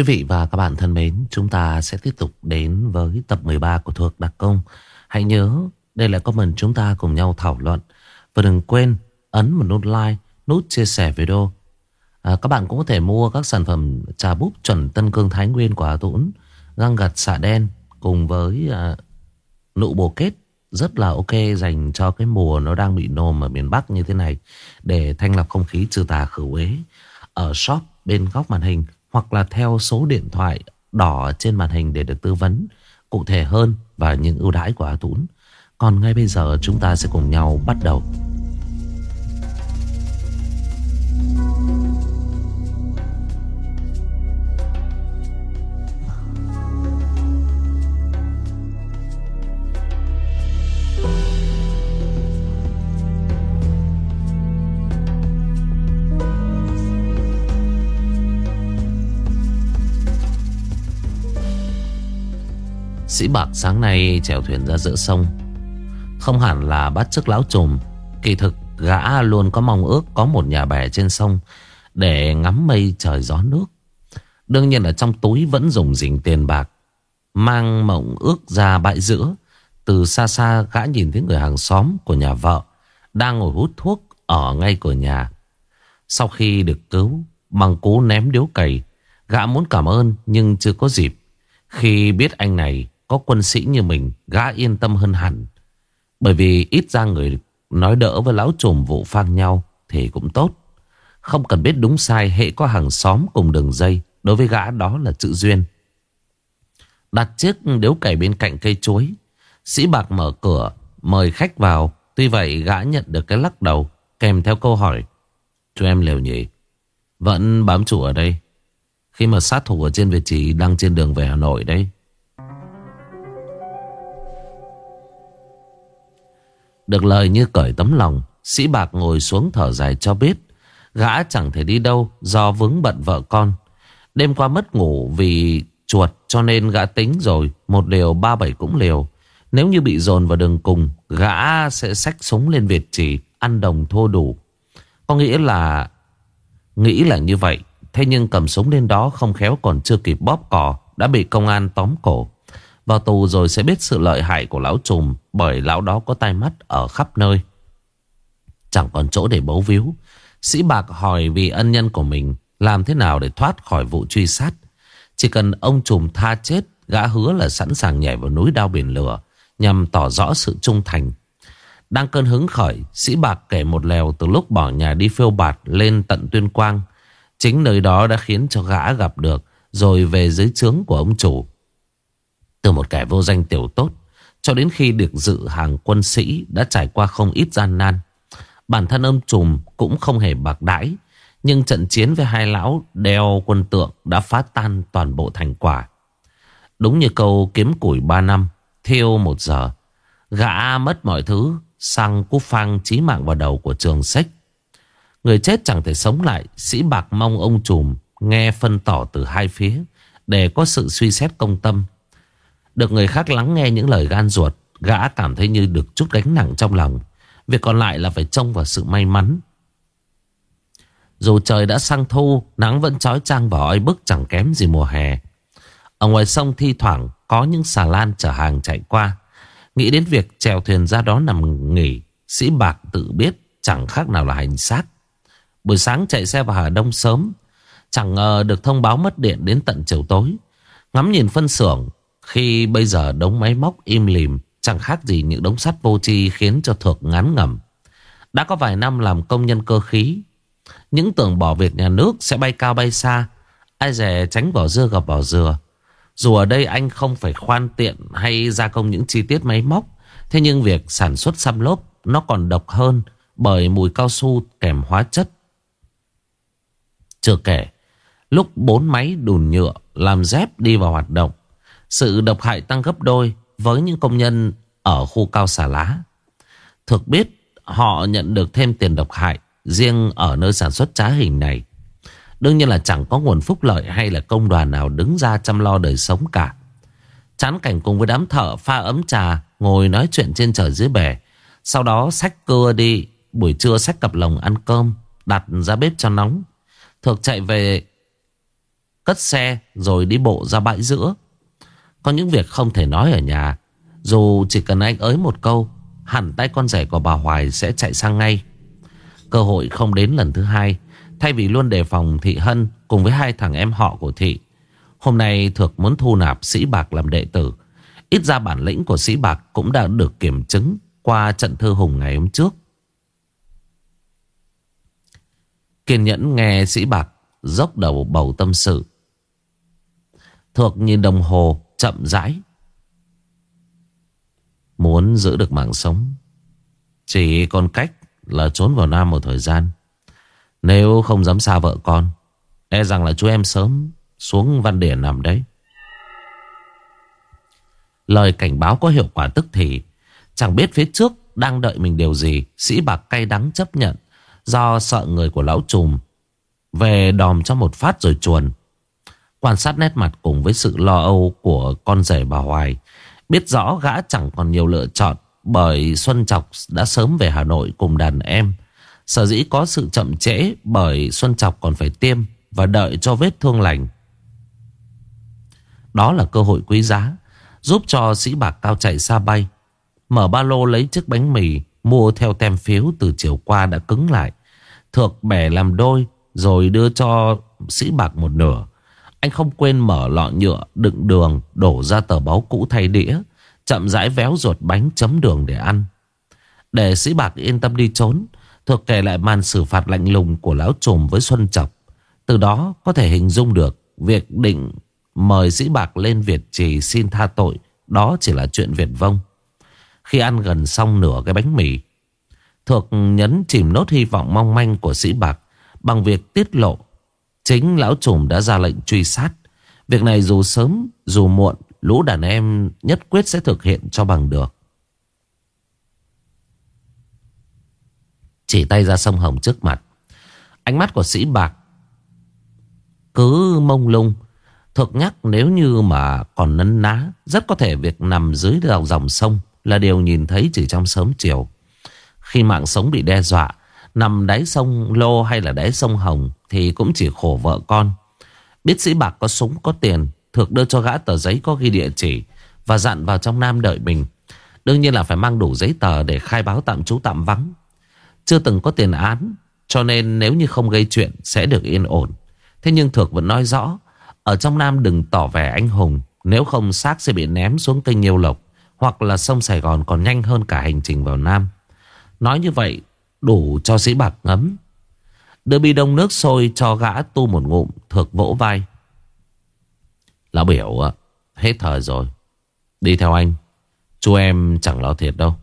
Quý vị và các bạn thân mến, chúng ta sẽ tiếp tục đến với tập 13 của Thuộc Đặc Công. Hãy nhớ, đây là comment chúng ta cùng nhau thảo luận. Và đừng quên ấn một nút like, nút chia sẻ video. À, các bạn cũng có thể mua các sản phẩm trà búp chuẩn Tân Cương Thái Nguyên của Hà Tũng, găng gặt xạ đen cùng với à, nụ bồ kết rất là ok dành cho cái mùa nó đang bị nồm ở miền Bắc như thế này để thanh lọc không khí trừ tà khử uế ở shop bên góc màn hình hoặc là theo số điện thoại đỏ trên màn hình để được tư vấn, cụ thể hơn và những ưu đãi của A Tún. Còn ngay bây giờ chúng ta sẽ cùng nhau bắt đầu. Sĩ Bạc sáng nay chèo thuyền ra giữa sông. Không hẳn là bắt chức lão trùm, Kỳ thực gã luôn có mong ước có một nhà bè trên sông Để ngắm mây trời gió nước. Đương nhiên là trong túi vẫn dùng dình tiền bạc, Mang mộng ước ra bãi giữa. Từ xa xa gã nhìn thấy người hàng xóm của nhà vợ Đang ngồi hút thuốc ở ngay cửa nhà. Sau khi được cứu, Bằng cú ném điếu cày, Gã muốn cảm ơn nhưng chưa có dịp. Khi biết anh này có quân sĩ như mình, Gã yên tâm hơn hẳn. Bởi vì ít ra người nói đỡ với lão trùm vụ phang nhau Thì cũng tốt. Không cần biết đúng sai, Hệ có hàng xóm cùng đường dây, Đối với gã đó là chữ duyên. Đặt chiếc điếu cày bên cạnh cây chuối, Sĩ bạc mở cửa, Mời khách vào. Tuy vậy, gã nhận được cái lắc đầu, Kèm theo câu hỏi, Chú em liều nhỉ Vẫn bám chủ ở đây? Khi mà sát thủ ở trên vị trí Đang trên đường về Hà Nội đấy Được lời như cởi tấm lòng, Sĩ Bạc ngồi xuống thở dài cho biết, Gã chẳng thể đi đâu Do vướng bận vợ con. Đêm qua mất ngủ vì chuột Cho nên gã tính rồi, Một liều ba bảy cũng liều. Nếu như bị dồn vào đường cùng, Gã sẽ xách súng lên Việt chỉ Ăn đồng thô đủ. Có nghĩa là, Nghĩ là như vậy, Thế nhưng cầm súng lên đó không khéo còn chưa kịp bóp cò, Đã bị công an tóm cổ vào tù rồi sẽ biết sự lợi hại của lão trùm, Bởi lão đó có tai mắt ở khắp nơi. Chẳng còn chỗ để bấu víu. Sĩ Bạc hỏi vì ân nhân của mình, Làm thế nào để thoát khỏi vụ truy sát? Chỉ cần ông trùm tha chết, Gã hứa là sẵn sàng nhảy vào núi đao biển lửa, Nhằm tỏ rõ sự trung thành. Đang cơn hứng khởi, Sĩ Bạc kể một lèo từ lúc bỏ nhà đi phiêu bạt Lên tận Tuyên Quang. Chính nơi đó đã khiến cho gã gặp được, Rồi về dưới trướng của ông chủ từ một kẻ vô danh tiểu tốt, Cho đến khi được dự hàng quân sĩ Đã trải qua không ít gian nan. Bản thân ông trùm cũng không hề bạc đãi, Nhưng trận chiến với hai lão đeo quân tượng Đã phá tan toàn bộ thành quả. Đúng như câu kiếm củi ba năm, Thiêu một giờ, Gã mất mọi thứ, Sang cú phang chí mạng vào đầu của trường sách. Người chết chẳng thể sống lại, Sĩ bạc mong ông trùm Nghe phân tỏ từ hai phía, Để có sự suy xét công tâm được người khác lắng nghe những lời gan ruột, Gã cảm thấy như được chút gánh nặng trong lòng. Việc còn lại là phải trông vào sự may mắn. Dù trời đã sang thu, Nắng vẫn trói trang và oi bức chẳng kém gì mùa hè. Ở ngoài sông thi thoảng Có những xà lan chở hàng chạy qua. Nghĩ đến việc chèo thuyền ra đó nằm nghỉ, Sĩ Bạc tự biết Chẳng khác nào là hành xác. Buổi sáng chạy xe vào Hà Đông sớm, Chẳng ngờ được thông báo mất điện đến tận chiều tối. Ngắm nhìn phân xưởng khi bây giờ đống máy móc im lìm, Chẳng khác gì những đống sắt vô tri Khiến cho thuộc ngán ngẩm. Đã có vài năm làm công nhân cơ khí, Những tưởng bỏ việc nhà nước Sẽ bay cao bay xa, Ai dè tránh vỏ dưa gặp vỏ dừa. Dù ở đây anh không phải khoan tiện Hay gia công những chi tiết máy móc, Thế nhưng việc sản xuất xăm lốp Nó còn độc hơn Bởi mùi cao su kèm hóa chất. Chưa kể, Lúc bốn máy đùn nhựa Làm dép đi vào hoạt động sự độc hại tăng gấp đôi với những công nhân ở khu cao xà lá. Thực biết họ nhận được thêm tiền độc hại riêng ở nơi sản xuất trá hình này. Đương nhiên là chẳng có nguồn phúc lợi hay là công đoàn nào đứng ra chăm lo đời sống cả. Chán cảnh cùng với đám thợ pha ấm trà ngồi nói chuyện trên trời dưới bể. Sau đó xách cưa đi, buổi trưa xách cặp lồng ăn cơm, đặt ra bếp cho nóng. Thược chạy về Cất xe rồi đi bộ ra bãi giữa có những việc không thể nói ở nhà. Dù chỉ cần anh ới một câu, Hẳn tay con rể của bà Hoài sẽ chạy sang ngay. Cơ hội không đến lần thứ hai, Thay vì luôn đề phòng Thị Hân Cùng với hai thằng em họ của Thị, Hôm nay Thược muốn thu nạp Sĩ Bạc làm đệ tử. Ít ra bản lĩnh của Sĩ Bạc Cũng đã được kiểm chứng Qua trận thư hùng ngày hôm trước. Kiên nhẫn nghe Sĩ Bạc Dốc đầu bầu tâm sự. Thược nhìn đồng hồ Chậm rãi. Muốn giữ được mạng sống, Chỉ còn cách là trốn vào Nam một thời gian. Nếu không dám xa vợ con E rằng là chú em sớm xuống văn điển nằm đấy. Lời cảnh báo có hiệu quả tức thì, Chẳng biết phía trước đang đợi mình điều gì, Sĩ bạc cay đắng chấp nhận Do sợ người của lão trùm Về đòm cho một phát rồi chuồn. Quan sát nét mặt cùng với sự lo âu của con rể bà Hoài. Biết rõ gã chẳng còn nhiều lựa chọn, Bởi Xuân Chọc đã sớm về Hà Nội cùng đàn em. Sở dĩ có sự chậm trễ, Bởi Xuân Chọc còn phải tiêm Và đợi cho vết thương lành. Đó là cơ hội quý giá, Giúp cho sĩ bạc cao chạy xa bay. Mở ba lô lấy chiếc bánh mì, Mua theo tem phiếu từ chiều qua đã cứng lại. Thược bẻ làm đôi, Rồi đưa cho sĩ bạc một nửa. Anh không quên mở lọ nhựa, Đựng đường, Đổ ra tờ báo cũ thay đĩa, Chậm rãi véo ruột bánh chấm đường để ăn. Để sĩ bạc yên tâm đi trốn, Thuộc kể lại màn xử phạt lạnh lùng Của lão trùm với Xuân Chọc. Từ đó có thể hình dung được Việc định mời sĩ bạc lên Việt Trì xin tha tội, Đó chỉ là chuyện Việt vông. Khi ăn gần xong nửa cái bánh mì, Thược nhấn chìm nốt hy vọng mong manh của sĩ bạc Bằng việc tiết lộ Chính lão trùm đã ra lệnh truy sát. Việc này dù sớm dù muộn Lũ đàn em nhất quyết sẽ thực hiện cho bằng được. Chỉ tay ra sông Hồng trước mặt. Ánh mắt của sĩ bạc Cứ mông lung Thực nhắc nếu như mà còn nấn ná Rất có thể việc nằm dưới dòng, dòng sông Là điều nhìn thấy chỉ trong sớm chiều. Khi mạng sống bị đe dọa Nằm đáy sông Lô hay là đáy sông Hồng Thì cũng chỉ khổ vợ con. Biết sĩ bạc có súng, có tiền, Thược đưa cho gã tờ giấy có ghi địa chỉ Và dặn vào trong Nam đợi mình. Đương nhiên là phải mang đủ giấy tờ Để khai báo tạm trú tạm vắng. Chưa từng có tiền án, Cho nên nếu như không gây chuyện Sẽ được yên ổn. Thế nhưng Thược vẫn nói rõ, Ở trong Nam đừng tỏ vẻ anh hùng, Nếu không xác sẽ bị ném xuống kênh Nhiêu Lộc Hoặc là sông Sài Gòn còn nhanh hơn cả hành trình vào Nam. Nói như vậy Đủ cho sĩ bạc ngấm. Đưa bi đông nước sôi cho gã tu một ngụm, Thược vỗ vai. Lão biểu ạ, Hết thời rồi. Đi theo anh. Chú em chẳng lo thiệt đâu.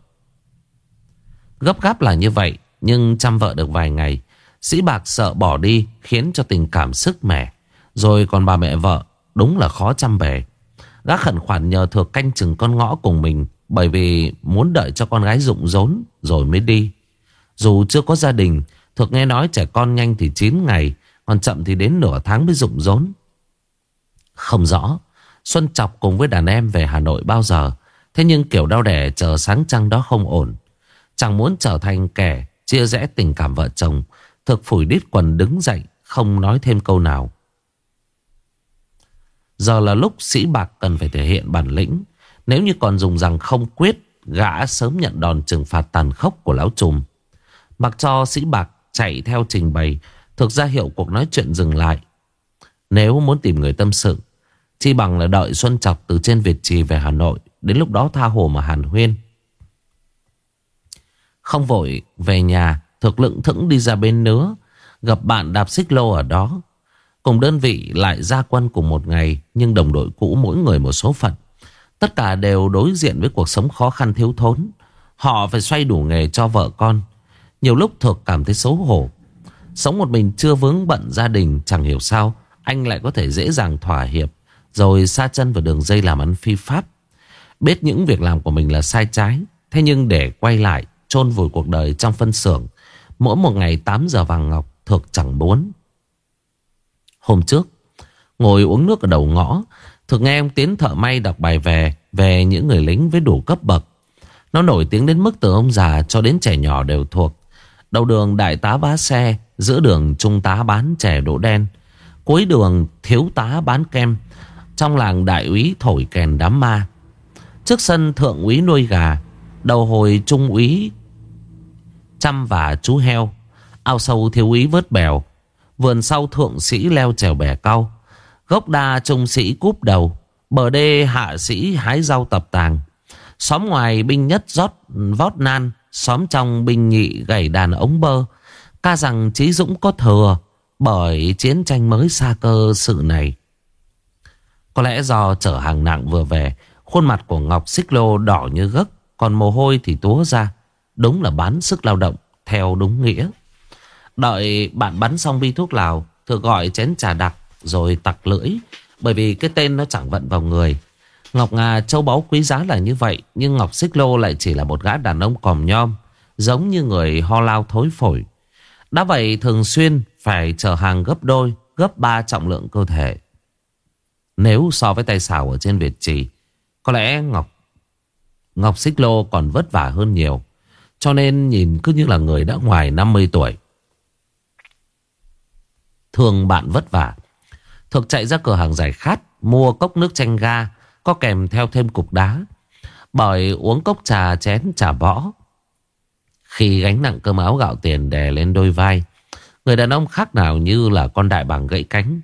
Gấp gáp là như vậy, Nhưng chăm vợ được vài ngày, Sĩ bạc sợ bỏ đi Khiến cho tình cảm sức mẻ. Rồi còn bà mẹ vợ, Đúng là khó chăm bề. Gã khẩn khoản nhờ thược canh chừng con ngõ cùng mình, Bởi vì muốn đợi cho con gái rụng rốn Rồi mới đi. Dù chưa có gia đình, Thuộc nghe nói trẻ con nhanh thì 9 ngày, Còn chậm thì đến nửa tháng mới rụng rốn. Không rõ, Xuân Chọc cùng với đàn em về Hà Nội bao giờ, Thế nhưng kiểu đau đẻ chờ sáng trăng đó không ổn. Chẳng muốn trở thành kẻ Chia rẽ tình cảm vợ chồng, Thực phủi đít quần đứng dậy, Không nói thêm câu nào. Giờ là lúc sĩ bạc cần phải thể hiện bản lĩnh. Nếu như còn dùng rằng không quyết, Gã sớm nhận đòn trừng phạt tàn khốc của lão trùm. Mặc cho sĩ bạc chạy theo trình bày, Thực ra hiệu cuộc nói chuyện dừng lại. Nếu muốn tìm người tâm sự, Chi bằng là đợi Xuân Chọc từ trên Việt Trì về Hà Nội, Đến lúc đó tha hồ mà hàn huyên. Không vội về nhà, Thực lượng thững đi ra bên nứa, Gặp bạn đạp xích lô ở đó. Cùng đơn vị lại ra quân cùng một ngày, Nhưng đồng đội cũ mỗi người một số phận. Tất cả đều đối diện với cuộc sống khó khăn thiếu thốn. Họ phải xoay đủ nghề cho vợ con. Nhiều lúc thực cảm thấy xấu hổ. Sống một mình chưa vướng bận gia đình, Chẳng hiểu sao, Anh lại có thể dễ dàng thỏa hiệp, Rồi xa chân vào đường dây làm ăn phi pháp. Biết những việc làm của mình là sai trái, Thế nhưng để quay lại, chôn vùi cuộc đời trong phân xưởng, Mỗi một ngày 8 giờ vàng ngọc Thực chẳng muốn. Hôm trước, Ngồi uống nước ở đầu ngõ Thực nghe ông Tiến thợ may đọc bài về Về những người lính với đủ cấp bậc. Nó nổi tiếng đến mức từ ông già cho đến trẻ nhỏ đều thuộc. Đầu đường đại tá vá xe, Giữa đường trung tá bán trẻ đỗ đen. Cuối đường thiếu tá bán kem, Trong làng đại úy thổi kèn đám ma. Trước sân thượng úy nuôi gà, Đầu hồi trung úy Chăm và chú heo. Ao sâu thiếu úy vớt bèo, Vườn sau thượng sĩ leo trèo bè cao Gốc đa trung sĩ cúp đầu, Bờ đê hạ sĩ hái rau tập tàng. Xóm ngoài binh nhất rót, vót nan Xóm trong binh nhị gảy đàn ống bơ. Ca rằng Trí Dũng có thừa Bởi chiến tranh mới xa cơ sự này. Có lẽ do chở hàng nặng vừa về, Khuôn mặt của Ngọc Xích Lô đỏ như gấc, Còn mồ hôi thì túa ra, Đúng là bán sức lao động Theo đúng nghĩa. Đợi bạn bắn xong bi thuốc lào Thưa gọi chén trà đặc Rồi tặc lưỡi, Bởi vì cái tên nó chẳng vận vào người. Ngọc Ngà châu báu quý giá là như vậy, Nhưng Ngọc Xích Lô lại chỉ là một gã đàn ông còm nhom, Giống như người ho lao thối phổi. Đã vậy thường xuyên phải chở hàng gấp đôi, Gấp ba trọng lượng cơ thể. Nếu so với tay xào ở trên Việt Trì, Có lẽ Ngọc Ngọc Xích Lô còn vất vả hơn nhiều. Cho nên nhìn cứ như là người đã ngoài 50 tuổi. Thường bạn vất vả. Thực chạy ra cửa hàng giải khát, Mua cốc nước chanh ga có kèm theo thêm cục đá, Bởi uống cốc trà chén trà võ. Khi gánh nặng cơm áo gạo tiền đè lên đôi vai, Người đàn ông khác nào như là con đại bàng gãy cánh.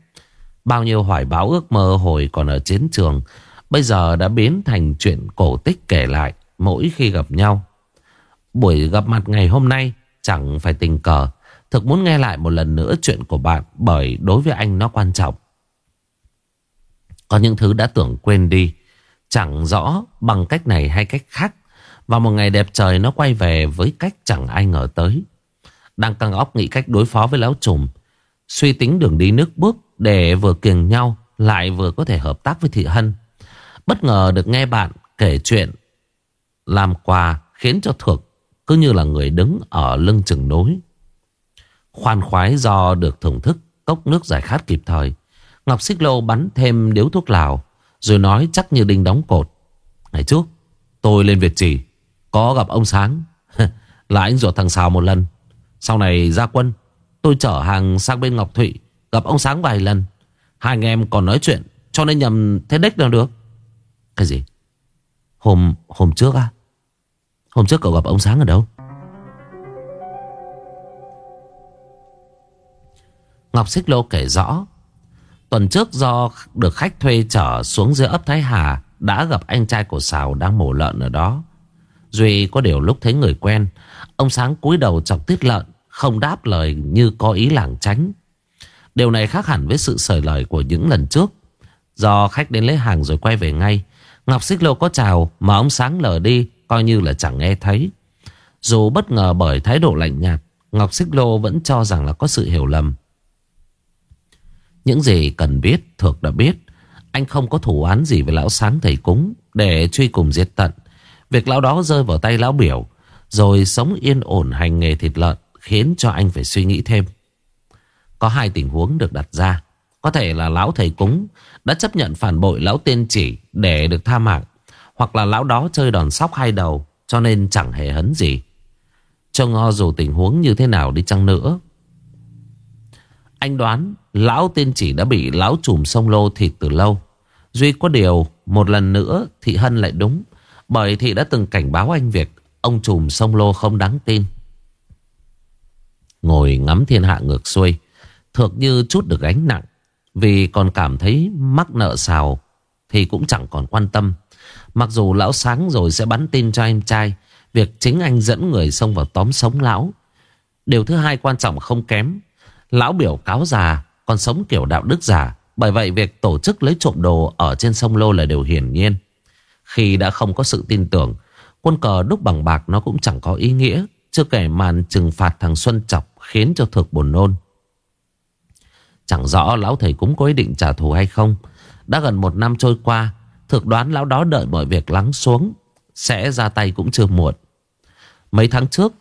Bao nhiêu hoài báo ước mơ hồi còn ở chiến trường, Bây giờ đã biến thành chuyện cổ tích kể lại Mỗi khi gặp nhau. Buổi gặp mặt ngày hôm nay Chẳng phải tình cờ, Thực muốn nghe lại một lần nữa chuyện của bạn Bởi đối với anh nó quan trọng. Có những thứ đã tưởng quên đi. Chẳng rõ bằng cách này hay cách khác. Và một ngày đẹp trời nó quay về Với cách chẳng ai ngờ tới. Đang căng óc nghĩ cách đối phó với lão trùm. Suy tính đường đi nước bước Để vừa kiềng nhau Lại vừa có thể hợp tác với Thị Hân. Bất ngờ được nghe bạn kể chuyện Làm quà khiến cho Thược Cứ như là người đứng ở lưng chừng nối Khoan khoái do được thưởng thức cốc nước giải khát kịp thời. Ngọc Xích Lô bắn thêm điếu thuốc lào, rồi nói chắc như đinh đóng cột. Ngày trước tôi lên Việt Trì, có gặp ông Sáng là anh ruột thằng Sào một lần. Sau này ra quân, tôi chở hàng sang bên Ngọc Thụy, gặp ông Sáng vài lần. Hai anh em còn nói chuyện, cho nên nhầm thế đếch nào được. Cái gì? Hôm hôm trước à? Hôm trước cậu gặp ông Sáng ở đâu? Ngọc Xích Lô kể rõ Tuần trước do được khách thuê chở xuống dưới ấp Thái Hà, Đã gặp anh trai của Sào đang mổ lợn ở đó. Duy có điều lúc thấy người quen, Ông Sáng cúi đầu chọc tiết lợn, Không đáp lời như có ý lảng tránh. Điều này khác hẳn với sự sởi lời của những lần trước. Do khách đến lấy hàng rồi quay về ngay, Ngọc Xích Lô có chào Mà ông Sáng lờ đi, Coi như là chẳng nghe thấy. Dù bất ngờ bởi thái độ lạnh nhạt, Ngọc Xích Lô vẫn cho rằng là có sự hiểu lầm những gì cần biết, Thược đã biết. Anh không có thủ án gì với lão sáng thầy cúng Để truy cùng giết tận. Việc lão đó rơi vào tay lão biểu, Rồi sống yên ổn hành nghề thịt lợn, Khiến cho anh phải suy nghĩ thêm. Có hai tình huống được đặt ra. Có thể là lão thầy cúng Đã chấp nhận phản bội lão tiên chỉ Để được tha mạng, Hoặc là lão đó chơi đòn sóc hai đầu, Cho nên chẳng hề hấn gì. Trông ngo dù tình huống như thế nào đi chăng nữa anh đoán lão tiên chỉ đã bị lão trùm sông lô thịt từ lâu. Duy có điều, một lần nữa Thị Hân lại đúng. Bởi Thị đã từng cảnh báo anh việc ông trùm sông lô không đáng tin. Ngồi ngắm thiên hạ ngược xuôi. Thược như chút được gánh nặng. Vì còn cảm thấy mắc nợ xào thì cũng chẳng còn quan tâm. Mặc dù lão sáng rồi sẽ bắn tin cho em trai. Việc chính anh dẫn người xông vào tóm sống lão. Điều thứ hai quan trọng không kém Lão biểu cáo già, Còn sống kiểu đạo đức giả Bởi vậy việc tổ chức lấy trộm đồ Ở trên sông Lô là điều hiển nhiên. Khi đã không có sự tin tưởng, Quân cờ đúc bằng bạc nó cũng chẳng có ý nghĩa. Chưa kể màn trừng phạt thằng Xuân Chọc Khiến cho thực buồn nôn. Chẳng rõ lão thầy cũng có ý định trả thù hay không. Đã gần một năm trôi qua Thực đoán lão đó đợi mọi việc lắng xuống. Sẽ ra tay cũng chưa muộn. Mấy tháng trước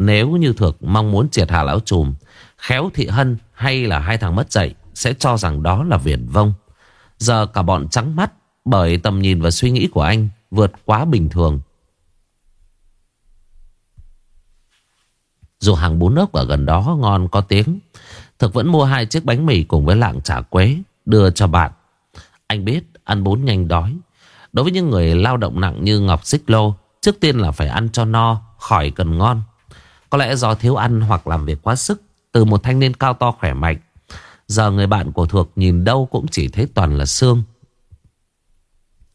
nếu như Thực mong muốn triệt hạ lão trùm, Khéo Thị Hân hay là hai thằng mất dạy Sẽ cho rằng đó là viển vông. Giờ cả bọn trắng mắt Bởi tầm nhìn và suy nghĩ của anh Vượt quá bình thường. Dù hàng bún ốc ở gần đó ngon có tiếng Thực vẫn mua hai chiếc bánh mì cùng với lạng chả quế, Đưa cho bạn. Anh biết ăn bún nhanh đói. Đối với những người lao động nặng như Ngọc Xích Lô, Trước tiên là phải ăn cho no, Khỏi cần ngon. Có lẽ do thiếu ăn hoặc làm việc quá sức, Từ một thanh niên cao to khỏe mạnh. Giờ người bạn của Thuộc nhìn đâu cũng chỉ thấy toàn là xương.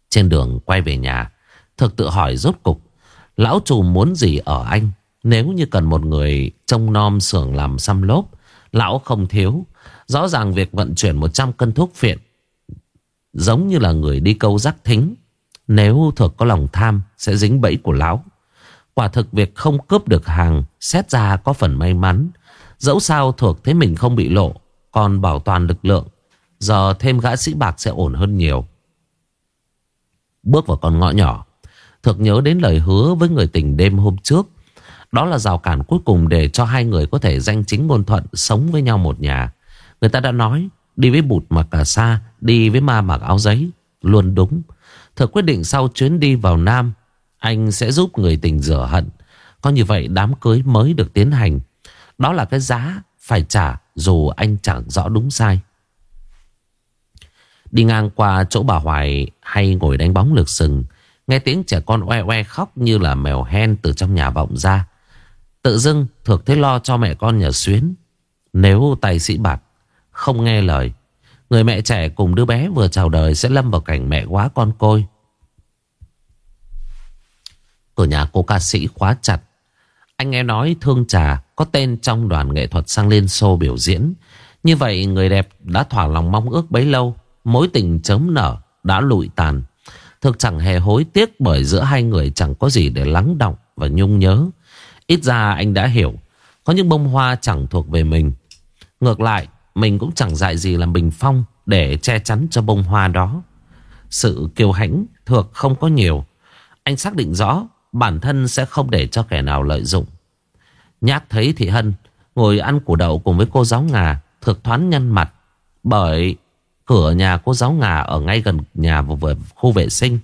Trên đường quay về nhà Thực tự hỏi rốt cục, Lão chủ muốn gì ở anh? Nếu như cần một người trông nom xưởng làm xăm lốp, Lão không thiếu. Rõ ràng việc vận chuyển 100 cân thuốc phiện Giống như là người đi câu rắc thính. Nếu thực có lòng tham, Sẽ dính bẫy của lão. Quả thực việc không cướp được hàng Xét ra có phần may mắn. Dẫu sao thuộc thế mình không bị lộ, Còn bảo toàn lực lượng, Giờ thêm gã sĩ bạc sẽ ổn hơn nhiều. Bước vào con ngõ nhỏ Thực nhớ đến lời hứa với người tình đêm hôm trước. Đó là rào cản cuối cùng để cho hai người có thể danh chính ngôn thuận Sống với nhau một nhà. Người ta đã nói, Đi với bụt mặc cả xa, Đi với ma mặc áo giấy, Luôn đúng. Thực quyết định sau chuyến đi vào Nam anh sẽ giúp người tình rửa hận Có như vậy đám cưới mới được tiến hành Đó là cái giá phải trả Dù anh chẳng rõ đúng sai Đi ngang qua chỗ bà Hoài Hay ngồi đánh bóng lược sừng Nghe tiếng trẻ con oe oe khóc như là mèo hen từ trong nhà vọng ra. Tự dưng Thược thấy lo cho mẹ con nhà xuyến. Nếu tài sĩ bạc không nghe lời, người mẹ trẻ cùng đứa bé vừa chào đời sẽ lâm vào cảnh mẹ quá con côi. Cửa nhà cô ca sĩ khóa chặt. Anh nghe nói Thương Trà có tên trong đoàn nghệ thuật sang Liên Xô biểu diễn. Như vậy người đẹp đã thỏa lòng mong ước bấy lâu. Mối tình chớm nở đã lụi tàn. Thực chẳng hề hối tiếc bởi giữa hai người chẳng có gì để lắng động và nhung nhớ. Ít ra anh đã hiểu, có những bông hoa chẳng thuộc về mình. Ngược lại, mình cũng chẳng dạy gì làm bình phong để che chắn cho bông hoa đó. Sự kiêu hãnh thuộc không có nhiều. Anh xác định rõ bản thân sẽ không để cho kẻ nào lợi dụng. Nhát thấy Thị Hân ngồi ăn củ đậu cùng với cô giáo ngà thực thoáng nhăn mặt bởi Cửa nhà cô giáo ngà ở ngay gần nhà vừa khu vệ sinh.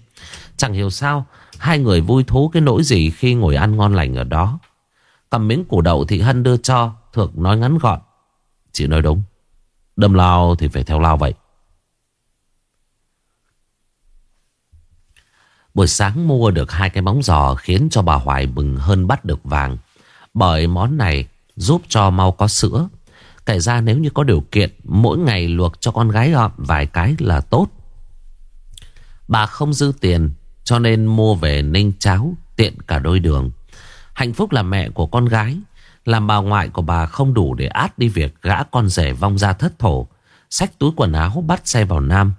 Chẳng hiểu sao hai người vui thú cái nỗi gì khi ngồi ăn ngon lành ở đó. Cầm miếng củ đậu thị Hân đưa cho, Thược nói ngắn gọn. Chị nói đúng, đâm lao thì phải theo lao vậy. Buổi sáng mua được hai cái móng giò khiến cho bà Hoài mừng hơn bắt được vàng. Bởi món này giúp cho mau có sữa. Kể ra nếu như có điều kiện, Mỗi ngày luộc cho con gái gọn vài cái là tốt. Bà không dư tiền, Cho nên mua về ninh cháo, Tiện cả đôi đường. Hạnh phúc là mẹ của con gái. Làm bà ngoại của bà không đủ để át đi việc Gã con rể vong ra thất thổ. Xách túi quần áo bắt xe vào Nam.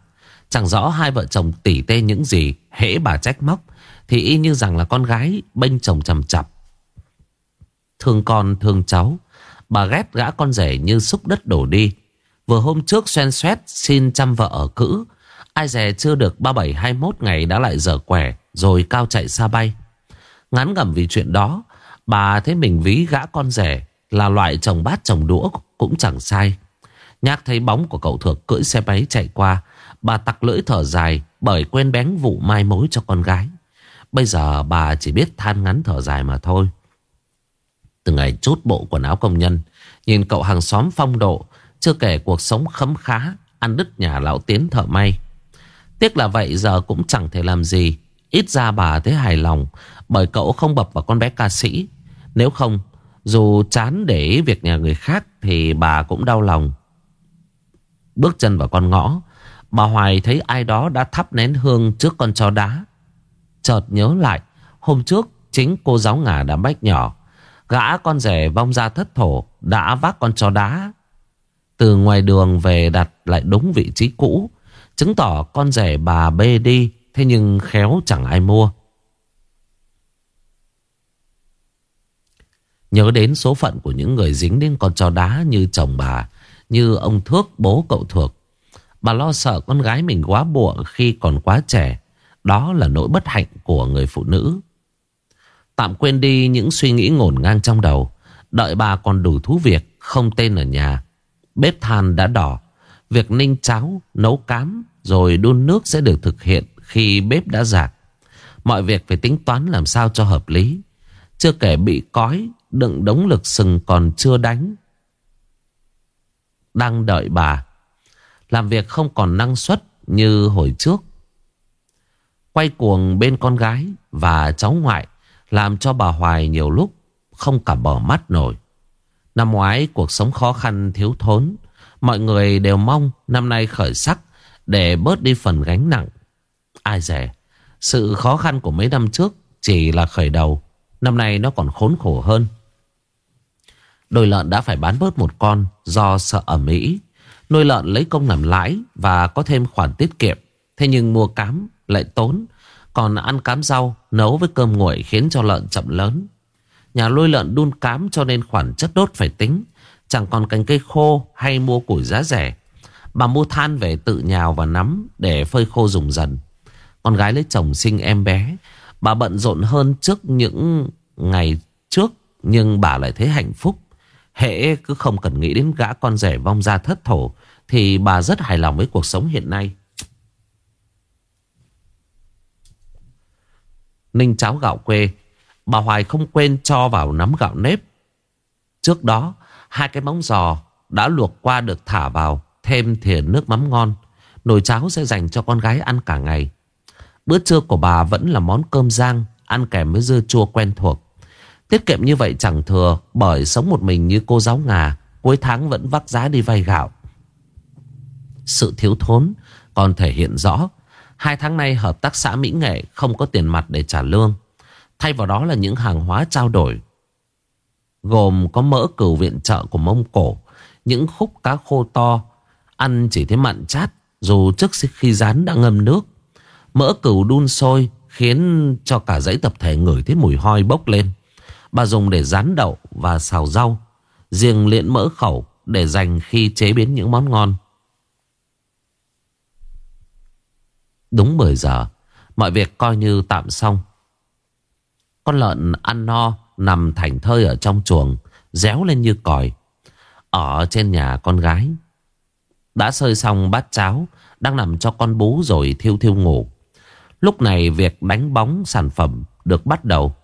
Chẳng rõ hai vợ chồng tỉ tê những gì. Hễ bà trách móc, Thì y như rằng là con gái bênh chồng chầm chập Thương con, thương cháu, Bà ghét gã con rể như xúc đất đổ đi. Vừa hôm trước xoen xoét xin chăm vợ ở cữ, Ai dè chưa được 37-21 ngày đã lại dở quẻ, Rồi cao chạy xa bay. Ngắn ngẩm vì chuyện đó, Bà thấy mình ví gã con rể Là loại chồng bát chồng đũa cũng chẳng sai. Nhác thấy bóng của cậu thược cưỡi xe máy chạy qua Bà tặc lưỡi thở dài Bởi quen bén vụ mai mối cho con gái. Bây giờ bà chỉ biết than ngắn thở dài mà thôi. Từ ngày chốt bộ quần áo công nhân, Nhìn cậu hàng xóm phong độ, Chưa kể cuộc sống khấm khá, Ăn đứt nhà lão tiến thợ may. Tiếc là vậy giờ cũng chẳng thể làm gì, Ít ra bà thấy hài lòng Bởi cậu không bập vào con bé ca sĩ. Nếu không, Dù chán để việc nhà người khác Thì bà cũng đau lòng. Bước chân vào con ngõ Bà Hoài thấy ai đó đã thắp nén hương trước con chó đá. Chợt nhớ lại, Hôm trước chính cô giáo ngà đã bách nhỏ. Gã con rể vong ra thất thổ Đã vác con chó đá. Từ ngoài đường về đặt lại đúng vị trí cũ, Chứng tỏ con rể bà bê đi, Thế nhưng khéo chẳng ai mua. Nhớ đến số phận của những người dính đến con chó đá như chồng bà, Như ông Thước bố cậu Thược Bà lo sợ con gái mình quá bụa khi còn quá trẻ. Đó là nỗi bất hạnh của người phụ nữ. Tạm quên đi những suy nghĩ ngổn ngang trong đầu. Đợi bà còn đủ thú việc Không tên ở nhà. Bếp than đã đỏ. Việc ninh cháo, nấu cám Rồi đun nước sẽ được thực hiện Khi bếp đã giạc Mọi việc phải tính toán làm sao cho hợp lý. Chưa kể bị cói Đựng đống lực sừng còn chưa đánh. Đang đợi bà. Làm việc không còn năng suất như hồi trước. Quay cuồng bên con gái và cháu ngoại làm cho bà Hoài nhiều lúc không cả bỏ mắt nổi. Năm ngoái cuộc sống khó khăn thiếu thốn. Mọi người đều mong năm nay khởi sắc để bớt đi phần gánh nặng. Ai dè, sự khó khăn của mấy năm trước chỉ là khởi đầu. Năm nay nó còn khốn khổ hơn. Đôi lợn đã phải bán bớt một con do sợ ở Mỹ. Nuôi lợn lấy công làm lãi và có thêm khoản tiết kiệm. Thế nhưng mua cám lại tốn. Còn ăn cám rau, nấu với cơm nguội khiến cho lợn chậm lớn. Nhà nuôi lợn đun cám cho nên khoản chất đốt phải tính. Chẳng còn cành cây khô hay mua củi giá rẻ. Bà mua than về tự nhào và nắm để phơi khô dùng dần. Con gái lấy chồng sinh em bé. Bà bận rộn hơn trước những ngày trước, nhưng bà lại thấy hạnh phúc hễ cứ không cần nghĩ đến gã con rể vong ra thất thổ, thì bà rất hài lòng với cuộc sống hiện nay. Ninh cháo gạo quê, Bà Hoài không quên cho vào nắm gạo nếp. Trước đó, Hai cái móng giò đã luộc qua được thả vào, Thêm thìa nước mắm ngon. Nồi cháo sẽ dành cho con gái ăn cả ngày. Bữa trưa của bà vẫn là món cơm rang, Ăn kèm với dưa chua quen thuộc. Tiết kiệm như vậy chẳng thừa, Bởi sống một mình như cô giáo ngà, Cuối tháng vẫn vác giá đi vay gạo. Sự thiếu thốn Còn thể hiện rõ. Hai tháng nay hợp tác xã Mỹ Nghệ Không có tiền mặt để trả lương. Thay vào đó là những hàng hóa trao đổi, Gồm có mỡ cừu viện trợ của Mông Cổ, Những khúc cá khô to, Ăn chỉ thấy mặn chát, Dù trước khi rán đã ngâm nước. Mỡ cừu đun sôi Khiến cho cả dãy tập thể ngửi thấy mùi hôi bốc lên. Bà dùng để rán đậu và xào rau. Riêng liễn mỡ khẩu Để dành khi chế biến những món ngon. Đúng 10 giờ, Mọi việc coi như tạm xong. Con lợn ăn no Nằm thành thơi ở trong chuồng, Réo lên như còi. Ở trên nhà con gái. Đã sơi xong bát cháo, Đang nằm cho con bú rồi thiêu thiêu ngủ. Lúc này việc đánh bóng sản phẩm Được bắt đầu.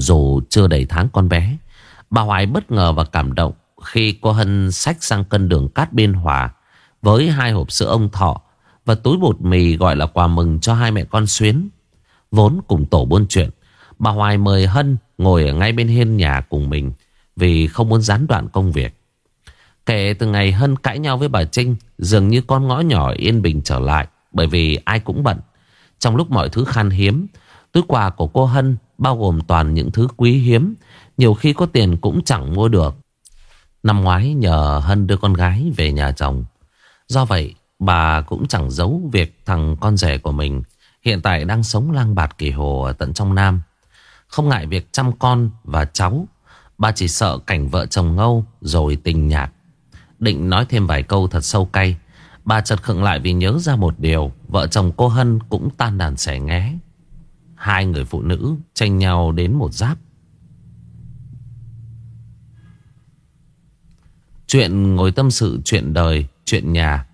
Dù chưa đầy tháng con bé Bà Hoài bất ngờ và cảm động Khi cô Hân xách sang cân đường cát biên hòa Với hai hộp sữa ông thọ và túi bột mì gọi là quà mừng cho hai mẹ con Xuyến. Vốn cùng tổ buôn chuyện, bà Hoài mời Hân ngồi ở ngay bên hiên nhà cùng mình vì không muốn gián đoạn công việc. Kể từ ngày Hân cãi nhau với bà Trinh, dường như con ngõ nhỏ yên bình trở lại bởi vì ai cũng bận. Trong lúc mọi thứ khan hiếm, túi quà của cô Hân bao gồm toàn những thứ quý hiếm, nhiều khi có tiền cũng chẳng mua được. Năm ngoái nhờ Hân đưa con gái về nhà chồng. Do vậy, Bà cũng chẳng giấu việc thằng con rể của mình hiện tại đang sống lang bạt kỳ hồ ở tận trong Nam. Không ngại việc chăm con và cháu, bà chỉ sợ cảnh vợ chồng ngâu rồi tình nhạt. Định nói thêm vài câu thật sâu cay, bà chợt khựng lại vì nhớ ra một điều, vợ chồng cô Hân cũng tan đàn sẻ nghé. Hai người phụ nữ tranh nhau đến một giáp. Chuyện ngồi tâm sự chuyện đời, chuyện nhà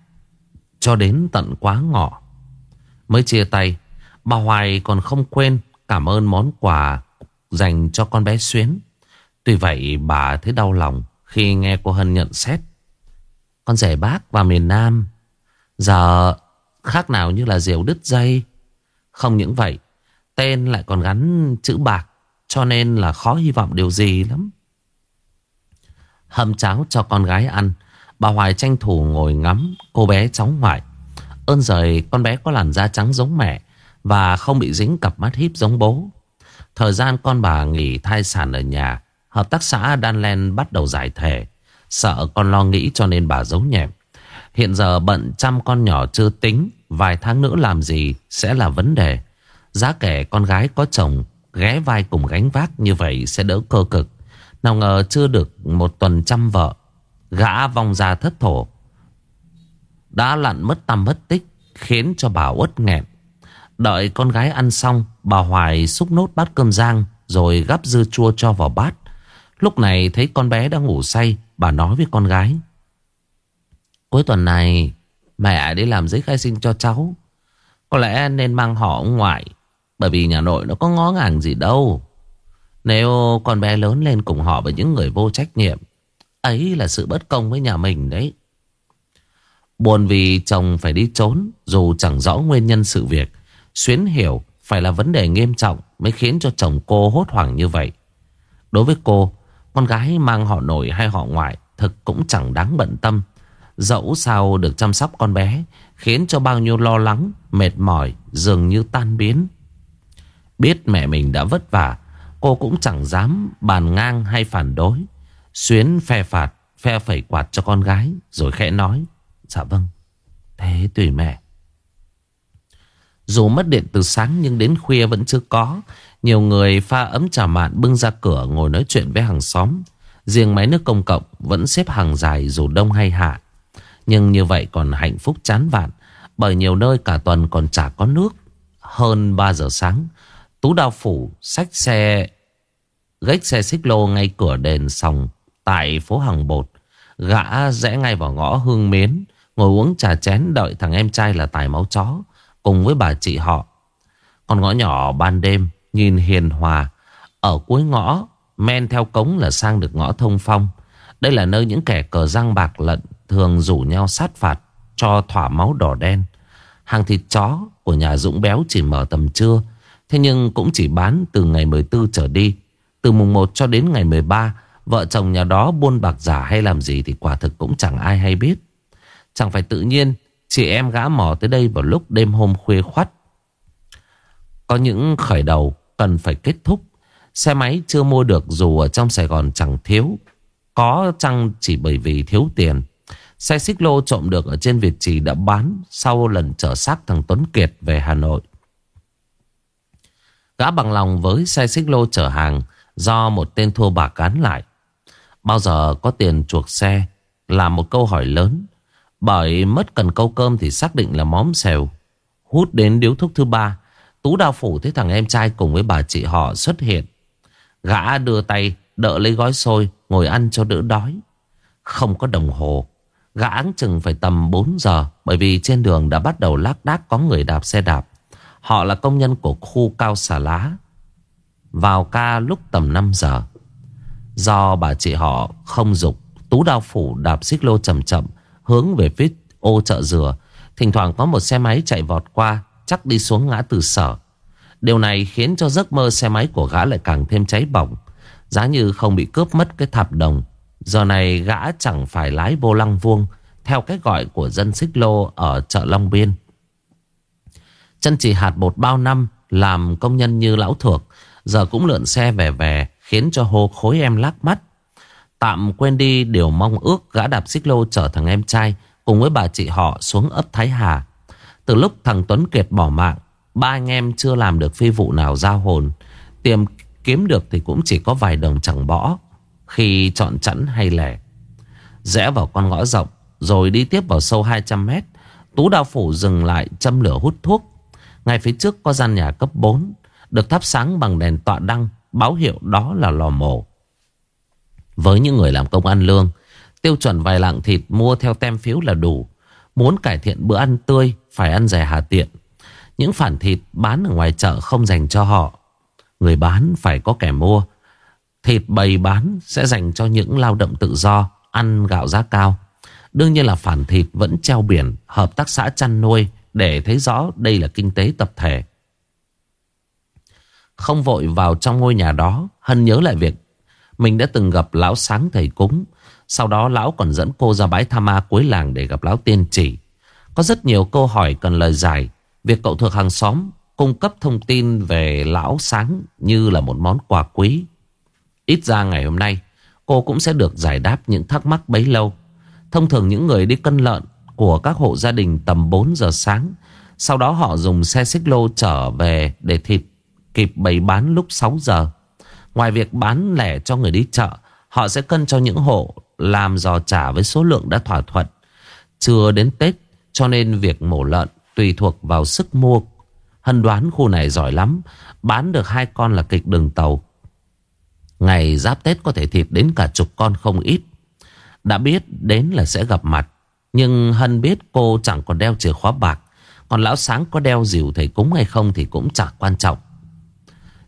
cho đến tận quá ngọ Mới chia tay Bà Hoài còn không quên cảm ơn món quà dành cho con bé Xuyến. Tuy vậy bà thấy đau lòng khi nghe cô Hân nhận xét. Con rể bác vào miền Nam giờ khác nào như là diều đứt dây. Không những vậy, tên lại còn gắn chữ bạc cho nên là khó hy vọng điều gì lắm. Hâm cháo cho con gái ăn Bà Hoài tranh thủ ngồi ngắm cô bé cháu ngoại. Ơn rời con bé có làn da trắng giống mẹ và không bị dính cặp mắt híp giống bố. Thời gian con bà nghỉ thai sản ở nhà, hợp tác xã Đan Len bắt đầu giải thể. Sợ con lo nghĩ cho nên bà giấu nhẹm. Hiện giờ bận chăm con nhỏ chưa tính, vài tháng nữa làm gì sẽ là vấn đề. Giá kẻ con gái có chồng ghé vai cùng gánh vác như vậy sẽ đỡ cơ cực. Nào ngờ chưa được một tuần chăm vợ, Gã vong ra thất thổ. Đã lặn mất tâm mất tích, Khiến cho bà uất nghẹn. Đợi con gái ăn xong, Bà Hoài xúc nốt bát cơm rang, Rồi gắp dưa chua cho vào bát. Lúc này thấy con bé đang ngủ say, Bà nói với con gái. Cuối tuần này, Mẹ đi làm giấy khai sinh cho cháu. Có lẽ nên mang họ ông ngoại bởi vì nhà nội nó có ngó ngàng gì đâu. Nếu con bé lớn lên cùng họ với những người vô trách nhiệm, Ấy là sự bất công với nhà mình đấy. Buồn vì chồng phải đi trốn, Dù chẳng rõ nguyên nhân sự việc, Xuyến hiểu phải là vấn đề nghiêm trọng Mới khiến cho chồng cô hốt hoảng như vậy. Đối với cô, Con gái mang họ nội hay họ ngoại Thực cũng chẳng đáng bận tâm. Dẫu sao được chăm sóc con bé Khiến cho bao nhiêu lo lắng, Mệt mỏi, dường như tan biến. Biết mẹ mình đã vất vả, Cô cũng chẳng dám bàn ngang hay phản đối. Xuyến phe phạt, Phe phẩy quạt cho con gái, Rồi khẽ nói Dạ vâng. Thế tùy mẹ. Dù mất điện từ sáng nhưng đến khuya vẫn chưa có. Nhiều người pha ấm trà mạn bưng ra cửa ngồi nói chuyện với hàng xóm. Riêng máy nước công cộng vẫn xếp hàng dài dù đông hay hạ. Nhưng như vậy còn hạnh phúc chán vạn, Bởi nhiều nơi cả tuần còn chả có nước. Hơn 3 giờ sáng Tú đao phủ xách xe, Gách xe xích lô ngay cửa đền sòng Tại phố Hàng Bột. Gã rẽ ngay vào ngõ hương mến, Ngồi uống trà chén đợi thằng em trai là tài máu chó Cùng với bà chị họ. Con ngõ nhỏ ban đêm Nhìn hiền hòa. Ở cuối ngõ, Men theo cống là sang được ngõ thông phong. Đây là nơi những kẻ cờ răng bạc lận Thường rủ nhau sát phạt, Cho thỏa máu đỏ đen. Hàng thịt chó của nhà Dũng Béo chỉ mở tầm trưa Thế nhưng cũng chỉ bán từ ngày 14 trở đi. Từ mùng 1 cho đến ngày 13 Vợ chồng nhà đó buôn bạc giả hay làm gì Thì quả thực cũng chẳng ai hay biết. Chẳng phải tự nhiên, Chị em gã mò tới đây vào lúc đêm hôm khuya khoắt. Có những khởi đầu cần phải kết thúc. Xe máy chưa mua được dù ở trong Sài Gòn chẳng thiếu. Có chăng chỉ bởi vì thiếu tiền. Xe xích lô trộm được ở trên Việt Trì đã bán Sau lần chở xác thằng Tuấn Kiệt về Hà Nội. Gã bằng lòng với xe xích lô chở hàng Do một tên thua bạc cán lại. Bao giờ có tiền chuộc xe Là một câu hỏi lớn. Bởi mất cần câu cơm thì xác định là móm xèo. Hút đến điếu thuốc thứ ba, Tú đào phủ thấy thằng em trai cùng với bà chị họ xuất hiện. Gã đưa tay đỡ lấy gói xôi, Ngồi ăn cho đỡ đói. Không có đồng hồ, Gã áng chừng phải tầm 4 giờ, Bởi vì trên đường đã bắt đầu lác đác có người đạp xe đạp. Họ là công nhân của khu cao xà lá. Vào ca lúc tầm 5 giờ. Do bà chị họ không dục, Tú đao phủ đạp xích lô chậm chậm, Hướng về phía ô chợ dừa. Thỉnh thoảng có một xe máy chạy vọt qua, Chắc đi xuống ngã từ sở. Điều này khiến cho giấc mơ xe máy của gã lại càng thêm cháy bỏng. Giá như không bị cướp mất cái thạp đồng. Giờ này gã chẳng phải lái vô lăng vuông, Theo cách gọi của dân xích lô ở chợ Long Biên. Chân chỉ hạt bột bao năm Làm công nhân như lão thuộc, Giờ cũng lượn xe về về, Khiến cho hô khối em lắc mắt. Tạm quên đi điều mong ước Gã đạp xích lô chở thằng em trai Cùng với bà chị họ xuống ấp Thái Hà. Từ lúc thằng Tuấn Kiệt bỏ mạng, Ba anh em chưa làm được phi vụ nào giao hồn. Tìm kiếm được thì cũng chỉ có vài đồng chẳng bỏ, Khi chọn chẵn hay lẻ. Rẽ vào con ngõ rộng, Rồi đi tiếp vào sâu 200 mét, Tú đao phủ dừng lại châm lửa hút thuốc ngay phía trước có gian nhà cấp 4 Được thắp sáng bằng đèn tọa đăng, Báo hiệu đó là lò mổ. Với những người làm công ăn lương, Tiêu chuẩn vài lạng thịt mua theo tem phiếu là đủ. Muốn cải thiện bữa ăn tươi, Phải ăn rẻ hà tiện. Những phản thịt bán ở ngoài chợ không dành cho họ. Người bán phải có kẻ mua. Thịt bày bán sẽ dành cho những lao động tự do, Ăn gạo giá cao. Đương nhiên là phản thịt vẫn treo biển, Hợp tác xã chăn nuôi để thấy rõ đây là kinh tế tập thể. Không vội vào trong ngôi nhà đó, Hân nhớ lại việc mình đã từng gặp lão sáng thầy cúng. Sau đó lão còn dẫn cô ra bãi tha ma cuối làng để gặp lão tiên chỉ. Có rất nhiều câu hỏi cần lời giải. Việc cậu thuộc hàng xóm cung cấp thông tin về lão sáng như là một món quà quý. Ít ra ngày hôm nay, cô cũng sẽ được giải đáp những thắc mắc bấy lâu. Thông thường những người đi cân lợn của các hộ gia đình tầm 4 giờ sáng. Sau đó họ dùng xe xích lô trở về để thịt kịp bày bán lúc 6 giờ. Ngoài việc bán lẻ cho người đi chợ, họ sẽ cân cho những hộ làm dò trả với số lượng đã thỏa thuận. Chưa đến Tết, cho nên việc mổ lợn tùy thuộc vào sức mua. Hân đoán khu này giỏi lắm, bán được hai con là kịch đường tàu. Ngày giáp Tết có thể thịt đến cả chục con không ít. Đã biết đến là sẽ gặp mặt. Nhưng Hân biết cô chẳng còn đeo chìa khóa bạc. Còn lão sáng có đeo dìu thầy cúng hay không Thì cũng chẳng quan trọng.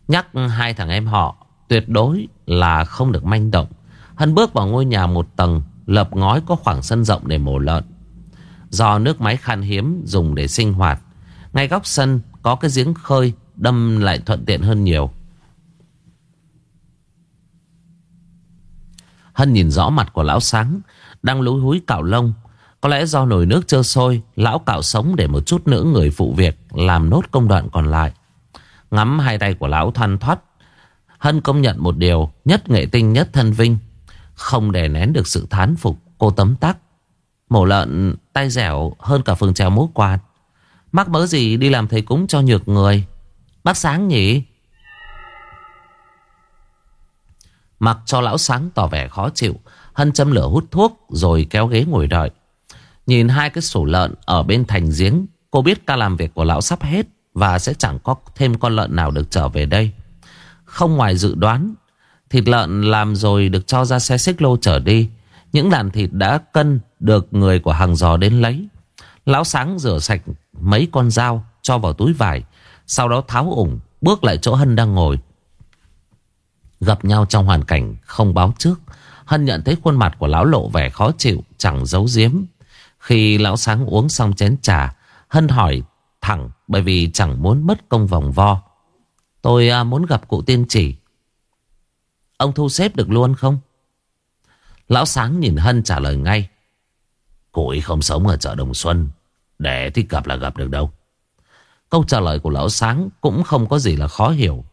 Nhắc hai thằng em họ, Tuyệt đối là không được manh động. Hân bước vào ngôi nhà một tầng, lập ngói có khoảng sân rộng để mổ lợn. Do nước máy khan hiếm dùng để sinh hoạt, Ngay góc sân có cái giếng khơi, Đâm lại thuận tiện hơn nhiều. Hân nhìn rõ mặt của lão sáng, Đang lúi húi cạo lông có lẽ do nồi nước chưa sôi, Lão cạo sống để một chút nữa người phụ việc Làm nốt công đoạn còn lại. Ngắm hai tay của lão thoăn thoát, Hân công nhận một điều, Nhất nghệ tinh, nhất thân vinh, Không đè nén được sự thán phục, Cô tấm tắc. Mổ lợn, tay dẻo, hơn cả phường trèo mũ quạt. Mắc mớ gì đi làm thầy cúng cho nhược người? Bác sáng nhỉ? Mặc cho lão sáng tỏ vẻ khó chịu, Hân châm lửa hút thuốc, Rồi kéo ghế ngồi đợi. Nhìn hai cái sổ lợn ở bên thành giếng, Cô biết ca làm việc của lão sắp hết Và sẽ chẳng có thêm con lợn nào được trở về đây. Không ngoài dự đoán, Thịt lợn làm rồi được cho ra xe xích lô trở đi. Những đàn thịt đã cân Được người của hàng giò đến lấy. Lão sáng rửa sạch mấy con dao, Cho vào túi vải, Sau đó tháo ủng, Bước lại chỗ Hân đang ngồi. Gặp nhau trong hoàn cảnh không báo trước, Hân nhận thấy khuôn mặt của lão lộ vẻ khó chịu, Chẳng giấu giếm. Khi lão sáng uống xong chén trà, Hân hỏi thẳng Bởi vì chẳng muốn mất công vòng vo. Tôi à, muốn gặp cụ tiên chỉ. Ông thu xếp được luôn không? Lão sáng nhìn Hân trả lời ngay. Cụ ấy không sống ở chợ Đồng Xuân, Để thích gặp là gặp được đâu. Câu trả lời của lão sáng Cũng không có gì là khó hiểu.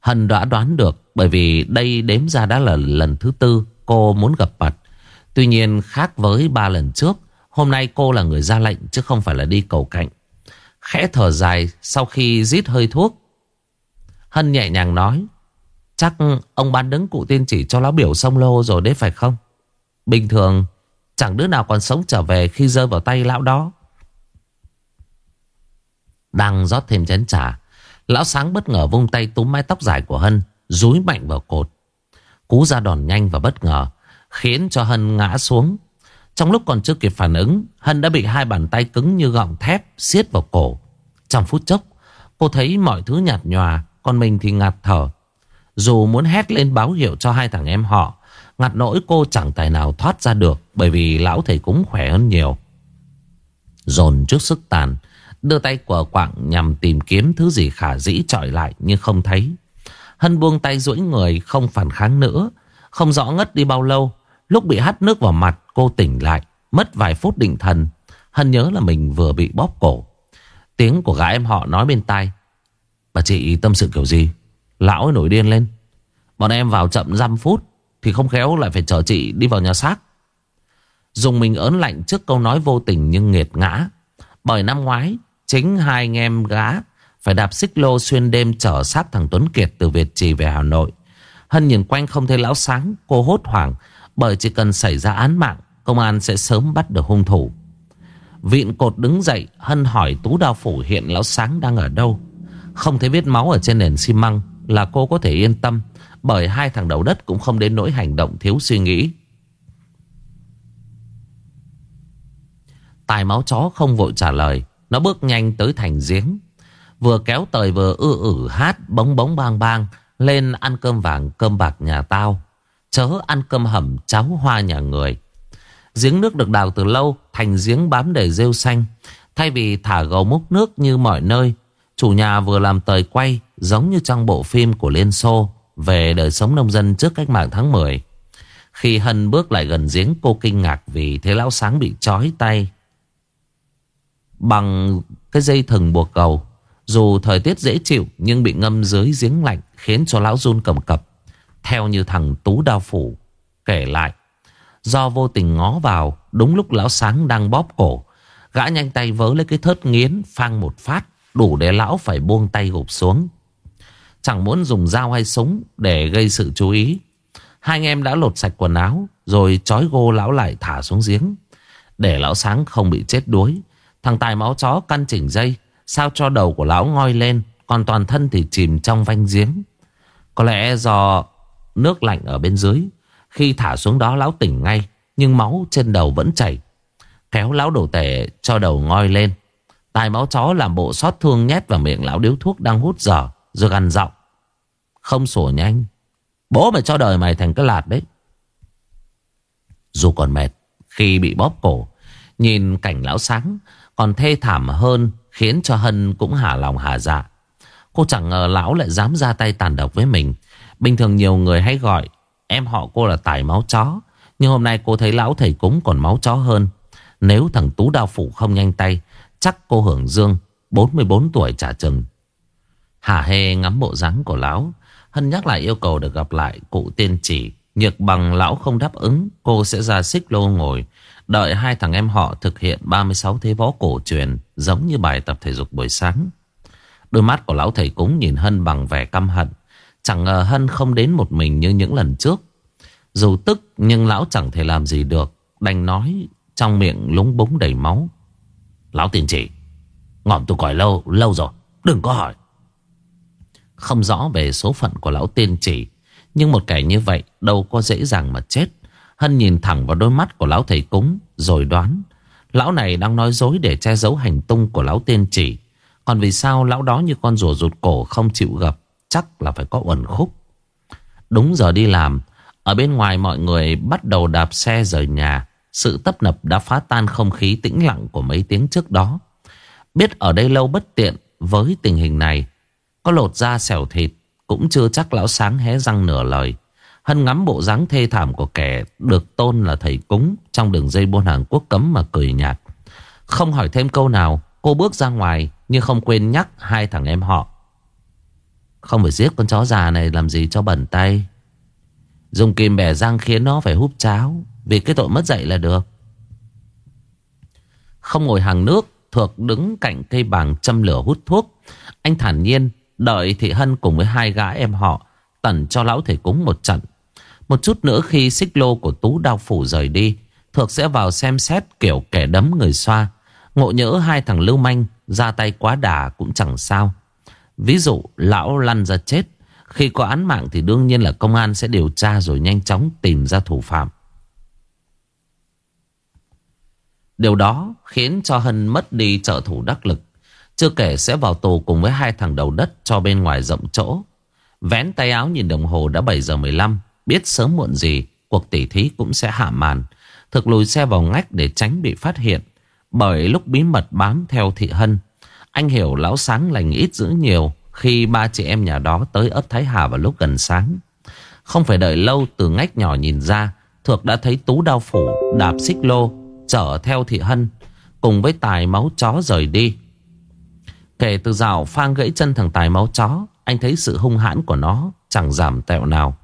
Hân đã đoán được bởi vì đây đếm ra đã là lần thứ tư cô muốn gặp mặt. Tuy nhiên khác với ba lần trước, hôm nay cô là người ra lệnh chứ không phải là đi cầu cạnh. Khẽ thở dài sau khi rít hơi thuốc. Hân nhẹ nhàng nói, chắc ông bán đứng cụ tiên chỉ cho lão biểu sông lô rồi đấy phải không? Bình thường chẳng đứa nào còn sống trở về khi rơi vào tay lão đó. Đang rót thêm chén trà. Lão sáng bất ngờ vung tay túm mái tóc dài của Hân Rúi mạnh vào cột Cú ra đòn nhanh và bất ngờ, Khiến cho Hân ngã xuống. Trong lúc còn chưa kịp phản ứng, Hân đã bị hai bàn tay cứng như gọng thép siết vào cổ. Trong phút chốc, Cô thấy mọi thứ nhạt nhòa, Còn mình thì ngạt thở. Dù muốn hét lên báo hiệu cho hai thằng em họ, Ngặt nỗi cô chẳng tài nào thoát ra được Bởi vì lão thầy cũng khỏe hơn nhiều. Dồn trước sức tàn, Đưa tay của quạng nhằm tìm kiếm thứ gì khả dĩ trọi lại nhưng không thấy. Hân buông tay duỗi người, không phản kháng nữa. Không rõ ngất đi bao lâu. Lúc bị hắt nước vào mặt, cô tỉnh lại. Mất vài phút định thần. Hân nhớ là mình vừa bị bóp cổ. Tiếng của gã em họ nói bên tai. Bà chị tâm sự kiểu gì? Lão ấy nổi điên lên. Bọn em vào chậm 5 phút. Thì không khéo lại phải chở chị đi vào nhà xác. Dùng mình ớn lạnh trước câu nói vô tình nhưng nghiệt ngã. Bởi năm ngoái, Chính hai anh em gã phải đạp xích lô xuyên đêm chở xác thằng Tuấn Kiệt từ Việt Trì về Hà Nội. Hân nhìn quanh không thấy lão sáng, cô hốt hoảng bởi chỉ cần xảy ra án mạng, công an sẽ sớm bắt được hung thủ. Vịn cột đứng dậy, Hân hỏi Tú Đao Phủ hiện lão sáng đang ở đâu. Không thấy vết máu ở trên nền xi măng là cô có thể yên tâm bởi hai thằng đầu đất cũng không đến nỗi hành động thiếu suy nghĩ. Tài máu chó không vội trả lời nó bước nhanh tới thành giếng Vừa kéo tời vừa ư ử hát Bóng bóng bang bang Lên ăn cơm vàng cơm bạc nhà tao. Chớ ăn cơm hầm, cháo hoa nhà người. Giếng nước được đào từ lâu, Thành giếng bám đầy rêu xanh. Thay vì thả gầu múc nước như mọi nơi, Chủ nhà vừa làm tời quay Giống như trong bộ phim của Liên Xô, Về đời sống nông dân trước cách mạng tháng 10 Khi Hân bước lại gần giếng, cô kinh ngạc Vì thấy lão sáng bị trói tay Bằng cái dây thừng buộc cầu dù thời tiết dễ chịu, Nhưng bị ngâm dưới giếng lạnh Khiến cho lão run cầm cập, Theo như thằng Tú Đao Phủ kể lại. Do vô tình ngó vào, Đúng lúc lão sáng đang bóp cổ, Gã nhanh tay vớ lấy cái thớt nghiến Phang một phát, Đủ để lão phải buông tay gục xuống. Chẳng muốn dùng dao hay súng Để gây sự chú ý. Hai anh em đã lột sạch quần áo, Rồi trói gô lão lại thả xuống giếng. Để lão sáng không bị chết đuối, Thằng Tài máu chó căn chỉnh dây Sao cho đầu của lão ngoi lên, Còn toàn thân thì chìm trong vanh giếng? Có lẽ do nước lạnh ở bên dưới. Khi thả xuống đó lão tỉnh ngay, Nhưng máu trên đầu vẫn chảy. Kéo lão đổ tể cho đầu ngoi lên. Tài máu chó làm bộ xót thương nhét vào miệng lão điếu thuốc đang hút dở, Rồi gằn giọng. Không sủa nhanh Bố mày cho đời mày thành cái lạt đấy. Dù còn mệt, Khi bị bóp cổ, Nhìn cảnh lão sáng, Còn thê thảm hơn Khiến cho Hân cũng hả lòng hả dạ. Cô chẳng ngờ lão lại dám ra tay tàn độc với mình. Bình thường nhiều người hay gọi, Em họ cô là tài máu chó. Nhưng hôm nay cô thấy lão thầy cúng còn máu chó hơn. Nếu thằng Tú Đao Phủ không nhanh tay, Chắc cô hưởng dương 44 tuổi trả chừng. Hà hê ngắm bộ dáng của lão. Hân nhắc lại yêu cầu được gặp lại cụ tiên chỉ. Nhược bằng lão không đáp ứng, Cô sẽ ra xích lô ngồi Đợi hai thằng em họ thực hiện 36 thế võ cổ truyền Giống như bài tập thể dục buổi sáng. Đôi mắt của lão thầy cúng nhìn Hân bằng vẻ căm hận. Chẳng ngờ Hân không đến một mình như những lần trước. Dù tức, nhưng lão chẳng thể làm gì được, Đành nói trong miệng lúng búng đầy máu. Lão tiền chỉ Ngỏm tôi còi lâu lâu rồi, Đừng có hỏi. Không rõ về số phận của lão tiên chỉ, Nhưng một kẻ như vậy Đâu có dễ dàng mà chết. Hân nhìn thẳng vào đôi mắt của lão thầy cúng, Rồi đoán, Lão này đang nói dối để che giấu hành tung của lão tiên chỉ. Còn vì sao lão đó như con rùa rụt cổ không chịu gặp, Chắc là phải có uẩn khúc. Đúng giờ đi làm, Ở bên ngoài mọi người bắt đầu đạp xe rời nhà. Sự tấp nập đã phá tan không khí tĩnh lặng của mấy tiếng trước đó. Biết ở đây lâu bất tiện với tình hình này, Có lột da xẻo thịt, Cũng chưa chắc lão sáng hé răng nửa lời. Hân ngắm bộ dáng thê thảm của kẻ Được tôn là thầy cúng Trong đường dây buôn hàng quốc cấm mà cười nhạt Không hỏi thêm câu nào, Cô bước ra ngoài, Nhưng không quên nhắc hai thằng em họ Không phải giết con chó già này Làm gì cho bẩn tay Dùng kim bẻ răng khiến nó phải húp cháo, Vì cái tội mất dạy là được Không ngồi hàng nước Thược đứng cạnh cây bàng châm lửa hút thuốc. Anh thản nhiên đợi Thị Hân cùng với hai gã em họ tẩn cho lão thầy cúng một trận. Một chút nữa khi xích lô của Tú Đao Phủ rời đi, Thược sẽ vào xem xét kiểu kẻ đấm người xoa. Ngộ nhỡ hai thằng lưu manh ra tay quá đà cũng chẳng sao. Ví dụ lão lăn ra chết. Khi có án mạng thì đương nhiên là công an sẽ điều tra rồi nhanh chóng tìm ra thủ phạm. Điều đó khiến cho Hân mất đi trợ thủ đắc lực. Chưa kể sẽ vào tù cùng với hai thằng đầu đất cho bên ngoài rộng chỗ. Vén tay áo nhìn đồng hồ đã 7 giờ 15. Biết sớm muộn gì cuộc tỉ thí cũng sẽ hạ màn. Thực lùi xe vào ngách để tránh bị phát hiện. Bởi lúc bí mật bám theo thị Hân. Anh hiểu lão sáng lành ít giữ nhiều khi ba chị em nhà đó tới ấp Thái Hà vào lúc gần sáng. Không phải đợi lâu từ ngách nhỏ nhìn ra. Thược đã thấy Tú đao phủ đạp xích lô chở theo thị hân cùng với tài máu chó rời đi. Kể từ rào phang gãy chân thằng tài máu chó, anh thấy sự hung hãn của nó chẳng giảm tẹo nào.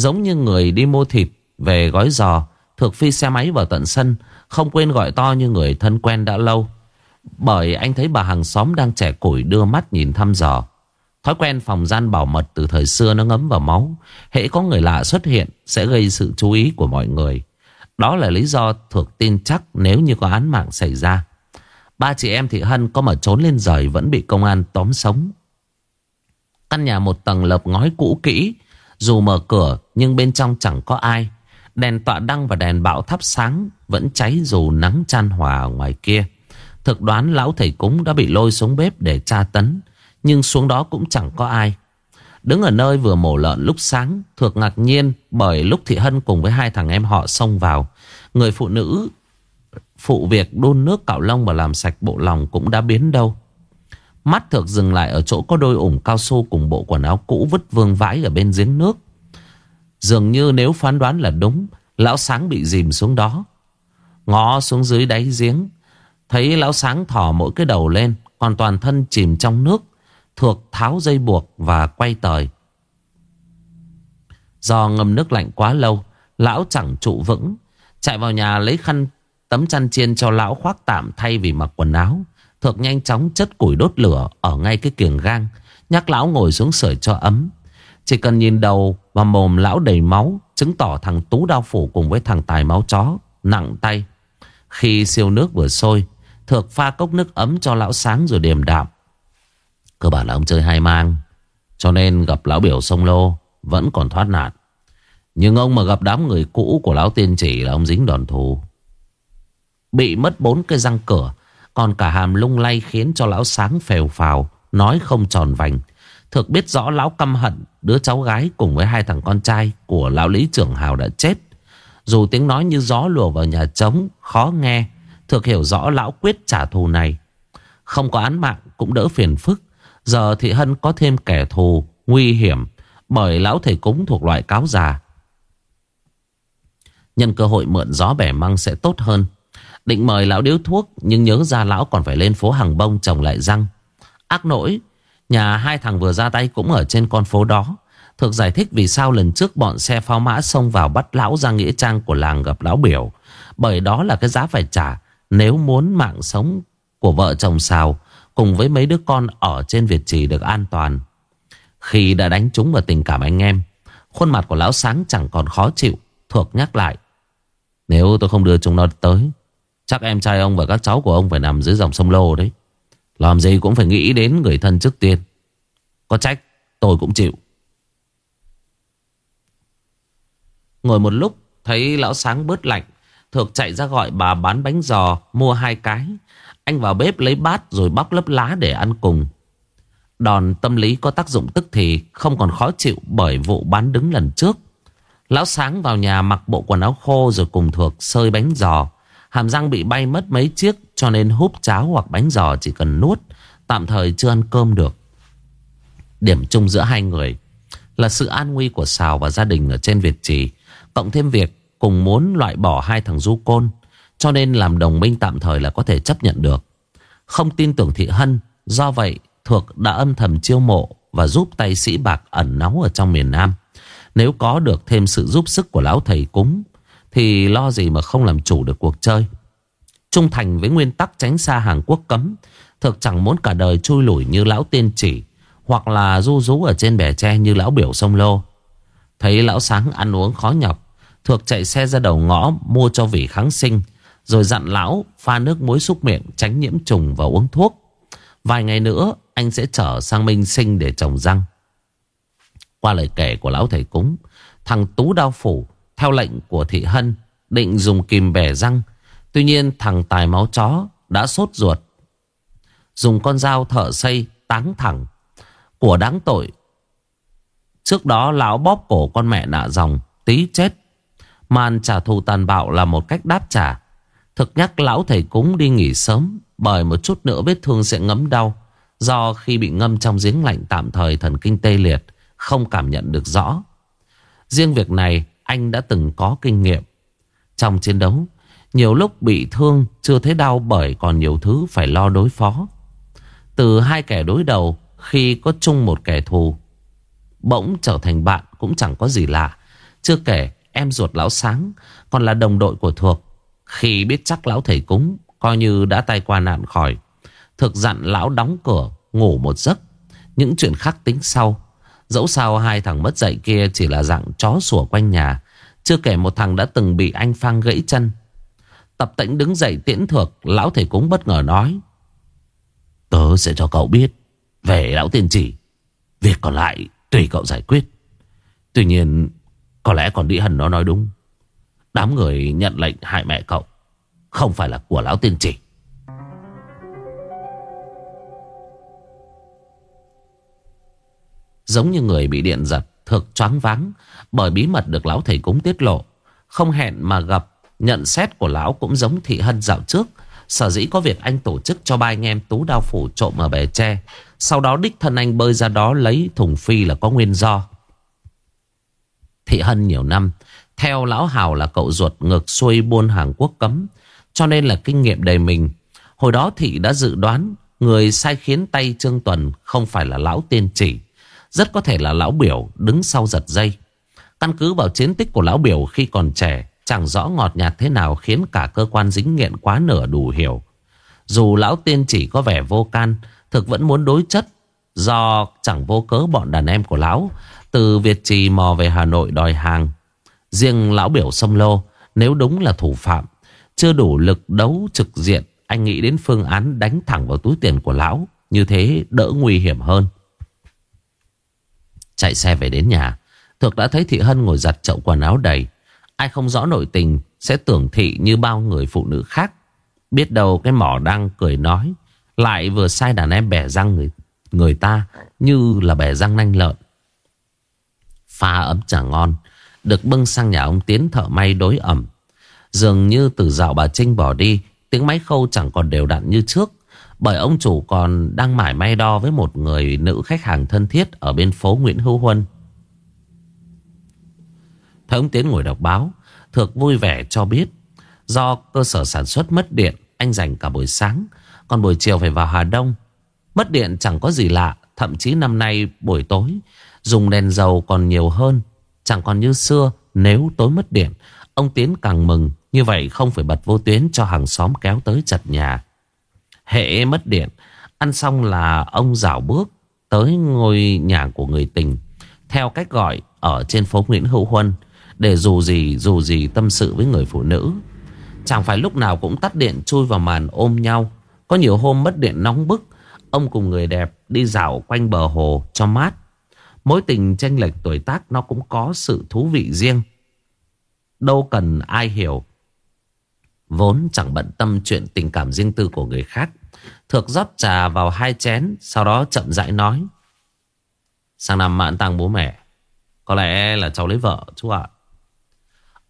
Giống như người đi mua thịt về gói giò, thực phi xe máy vào tận sân, không quên gọi to như người thân quen đã lâu. Bởi anh thấy bà hàng xóm đang trẻ củi đưa mắt nhìn thăm dò. Thói quen phòng gian bảo mật từ thời xưa nó ngấm vào máu. Hễ có người lạ xuất hiện sẽ gây sự chú ý của mọi người. Đó là lý do thuộc tin chắc nếu như có án mạng xảy ra. Ba chị em Thị Hân có mà trốn lên rời vẫn bị công an tóm sống. Căn nhà một tầng lợp ngói cũ kỹ, dù mở cửa nhưng bên trong chẳng có ai. Đèn tọa đăng và đèn bão thắp sáng vẫn cháy dù nắng chan hòa ở ngoài kia. Thực đoán lão thầy cúng đã bị lôi xuống bếp để tra tấn, nhưng xuống đó cũng chẳng có ai. Đứng ở nơi vừa mổ lợn lúc sáng Thuộc ngạc nhiên bởi lúc Thị Hân cùng với hai thằng em họ xông vào Người phụ nữ phụ việc đun nước cạo lông và làm sạch bộ lòng cũng đã biến đâu Mắt Thược dừng lại ở chỗ có đôi ủng cao su cùng bộ quần áo cũ vứt vương vãi ở bên giếng nước. Dường như nếu phán đoán là đúng, Lão Sáng bị dìm xuống đó. Ngó xuống dưới đáy giếng, Thấy lão sáng thỏ mỗi cái đầu lên, Còn toàn thân chìm trong nước, Thuộc tháo dây buộc và quay tời. Do ngâm nước lạnh quá lâu, Lão chẳng trụ vững, Chạy vào nhà lấy khăn, tấm chăn chiên cho lão khoác tạm thay vì mặc quần áo. Thược nhanh chóng chất củi đốt lửa Ở ngay cái kiềng gang, Nhắc lão ngồi xuống sưởi cho ấm. Chỉ cần nhìn đầu và mồm lão đầy máu, Chứng tỏ thằng Tú đao phủ cùng với thằng Tài máu chó, Nặng tay. Khi siêu nước vừa sôi, Thược pha cốc nước ấm cho lão sáng rồi điềm đạm. Cơ bản là ông chơi hai mang, Cho nên gặp lão biểu sông lô, Vẫn còn thoát nạn. Nhưng ông mà gặp đám người cũ của lão tiên chỉ Là ông dính đòn thù. Bị mất bốn cái răng cửa còn cả hàm lung lay khiến cho lão sáng phèo phào Nói không tròn vành Thực biết rõ lão căm hận đứa cháu gái cùng với hai thằng con trai của lão lý trưởng hào đã chết. Dù tiếng nói như gió lùa vào nhà trống, khó nghe. Thực hiểu rõ lão quyết trả thù này. Không có án mạng cũng đỡ phiền phức. Giờ thị Hân có thêm kẻ thù, nguy hiểm. Bởi lão thầy cúng thuộc loại cáo già. Nhân cơ hội mượn gió bẻ măng sẽ tốt hơn. Định mời lão điếu thuốc nhưng nhớ ra lão còn phải lên phố hàng bông trồng lại răng. Ác nỗi, nhà hai thằng vừa ra tay cũng ở trên con phố đó. Thực giải thích vì sao lần trước bọn xe pháo mã xông vào bắt lão ra nghĩa trang của làng gặp lão biểu. Bởi đó là cái giá phải trả nếu muốn mạng sống của vợ chồng xào cùng với mấy đứa con ở trên Việt Trì được an toàn. Khi đã đánh trúng vào tình cảm anh em, khuôn mặt của lão sáng chẳng còn khó chịu, thuộc nhắc lại. Nếu tôi không đưa chúng nó tới, chắc em trai ông và các cháu của ông phải nằm dưới dòng sông Lô đấy. Làm gì cũng phải nghĩ đến người thân trước tiên. Có trách, tôi cũng chịu. Ngồi một lúc Thấy lão sáng bớt lạnh Thược chạy ra gọi bà bán bánh giò Mua hai cái Anh vào bếp lấy bát rồi bóc lớp lá để ăn cùng Đòn tâm lý có tác dụng tức thì Không còn khó chịu bởi vụ bán đứng lần trước Lão sáng vào nhà mặc bộ quần áo khô Rồi cùng Thược sơi bánh giò Hàm răng bị bay mất mấy chiếc, Cho nên húp cháo hoặc bánh giò chỉ cần nuốt, Tạm thời chưa ăn cơm được. Điểm chung giữa hai người Là sự an nguy của Sào và gia đình ở trên Việt Trì, Cộng thêm việc cùng muốn loại bỏ hai thằng du côn, Cho nên làm đồng minh tạm thời là có thể chấp nhận được. Không tin tưởng Thị Hân, Do vậy Thuộc đã âm thầm chiêu mộ Và giúp tay sĩ bạc ẩn náu ở trong miền Nam. Nếu có được thêm sự giúp sức của lão thầy cúng thì lo gì mà không làm chủ được cuộc chơi. Trung thành với nguyên tắc tránh xa Hàn Quốc cấm, Thực chẳng muốn cả đời chui lủi như lão tiên chỉ, Hoặc là du rú ở trên bè tre như lão biểu sông lô. Thấy lão sáng ăn uống khó nhọc Thuộc chạy xe ra đầu ngõ mua cho vị kháng sinh, Rồi dặn lão pha nước muối xúc miệng tránh nhiễm trùng và uống thuốc. Vài ngày nữa, anh sẽ trở sang Minh Sinh để trồng răng. Qua lời kể của lão thầy cúng, Thằng Tú Đao Phủ theo lệnh của Thị Hân, định dùng kìm bẻ răng. Tuy nhiên, thằng tài máu chó đã sốt ruột. Dùng con dao thợ xây táng thẳng. Của đáng tội. Trước đó, lão bóp cổ con mẹ nạ dòng, Tí chết. Màn trả thù tàn bạo là một cách đáp trả. Thực nhắc lão thầy cúng đi nghỉ sớm, Bởi một chút nữa vết thương sẽ ngấm đau, Do khi bị ngâm trong giếng lạnh tạm thời thần kinh tê liệt, Không cảm nhận được rõ. Riêng việc này anh đã từng có kinh nghiệm. Trong chiến đấu, Nhiều lúc bị thương chưa thấy đau bởi còn nhiều thứ phải lo đối phó. Từ hai kẻ đối đầu, Khi có chung một kẻ thù, Bỗng trở thành bạn cũng chẳng có gì lạ. Chưa kể, em ruột lão sáng Còn là đồng đội của Thuộc Khi biết chắc lão thầy cúng, Coi như đã tay qua nạn khỏi. Thực dặn lão đóng cửa, Ngủ một giấc. Những chuyện khác tính sau. Dẫu sao hai thằng mất dạy kia Chỉ là dạng chó sủa quanh nhà, Chưa kể một thằng đã từng bị anh Phang gãy chân. Tập tĩnh đứng dậy tiễn thược, Lão thầy cúng bất ngờ nói, Tớ sẽ cho cậu biết, Về lão tiên chỉ, Việc còn lại Tùy cậu giải quyết. Tuy nhiên, Có lẽ còn Đĩ Hân nó nói đúng. Đám người nhận lệnh hại mẹ cậu, Không phải là của lão tiên chỉ. Giống như người bị điện giật, Thực choáng váng, Bởi bí mật được lão thầy cúng tiết lộ. Không hẹn mà gặp, Nhận xét của lão cũng giống thị hân dạo trước. Sở dĩ có việc anh tổ chức cho ba anh em tú đao phủ trộm ở bè tre. Sau đó đích thân anh bơi ra đó lấy thùng phi là có nguyên do. Thị Hân nhiều năm, Theo lão Hào là cậu ruột ngược xuôi buôn hàng quốc cấm, Cho nên là kinh nghiệm đầy mình. Hồi đó Thị đã dự đoán Người sai khiến tay Trương Tuần không phải là lão tiên chỉ. Rất có thể là lão biểu đứng sau giật dây Căn cứ vào chiến tích của lão biểu khi còn trẻ Chẳng rõ ngọt nhạt thế nào khiến cả cơ quan dính nghiện quá nửa đủ hiểu. Dù lão tiên chỉ có vẻ vô can, thực vẫn muốn đối chất. Do chẳng vô cớ bọn đàn em của lão, từ Việt Trì mò về Hà Nội đòi hàng. Riêng lão biểu sông lô, nếu đúng là thủ phạm, chưa đủ lực đấu trực diện, anh nghĩ đến phương án đánh thẳng vào túi tiền của lão. Như thế đỡ nguy hiểm hơn. Chạy xe về đến nhà, Thực đã thấy Thị Hân ngồi giặt chậu quần áo đầy. Ai không rõ nội tình sẽ tưởng thị như bao người phụ nữ khác. Biết đâu cái mỏ đang cười nói lại vừa sai đàn em bẻ răng người người ta như là bẻ răng nanh lợn. Pha ấm trà ngon, được bưng sang nhà ông Tiến thợ may đối ẩm. Dường như từ dạo bà Trinh bỏ đi, tiếng máy khâu chẳng còn đều đặn như trước. Bởi ông chủ còn đang mải may đo với một người nữ khách hàng thân thiết ở bên phố Nguyễn Hữu Huân. Thấy ông Tiến ngồi đọc báo, Thược vui vẻ cho biết do cơ sở sản xuất mất điện, anh dành cả buổi sáng, còn buổi chiều phải vào Hà Đông. Mất điện chẳng có gì lạ, thậm chí năm nay buổi tối dùng đèn dầu còn nhiều hơn, chẳng còn như xưa nếu tối mất điện. Ông Tiến càng mừng, như vậy không phải bật vô tuyến cho hàng xóm kéo tới chặt nhà. Hệ mất điện, ăn xong là ông dạo bước tới ngôi nhà của người tình, theo cách gọi ở trên phố Nguyễn Hữu Huân, để dù gì dù gì tâm sự với người phụ nữ. Chẳng phải lúc nào cũng tắt điện chui vào màn ôm nhau. Có nhiều hôm mất điện nóng bức, ông cùng người đẹp đi dạo quanh bờ hồ cho mát. Mối tình tranh lệch tuổi tác nó cũng có sự thú vị riêng. Đâu cần ai hiểu. Vốn chẳng bận tâm chuyện tình cảm riêng tư của người khác. Thược rót trà vào hai chén, sau đó chậm rãi nói. Sang năm mãn tăng bố mẹ. Có lẽ là cháu lấy vợ chú ạ.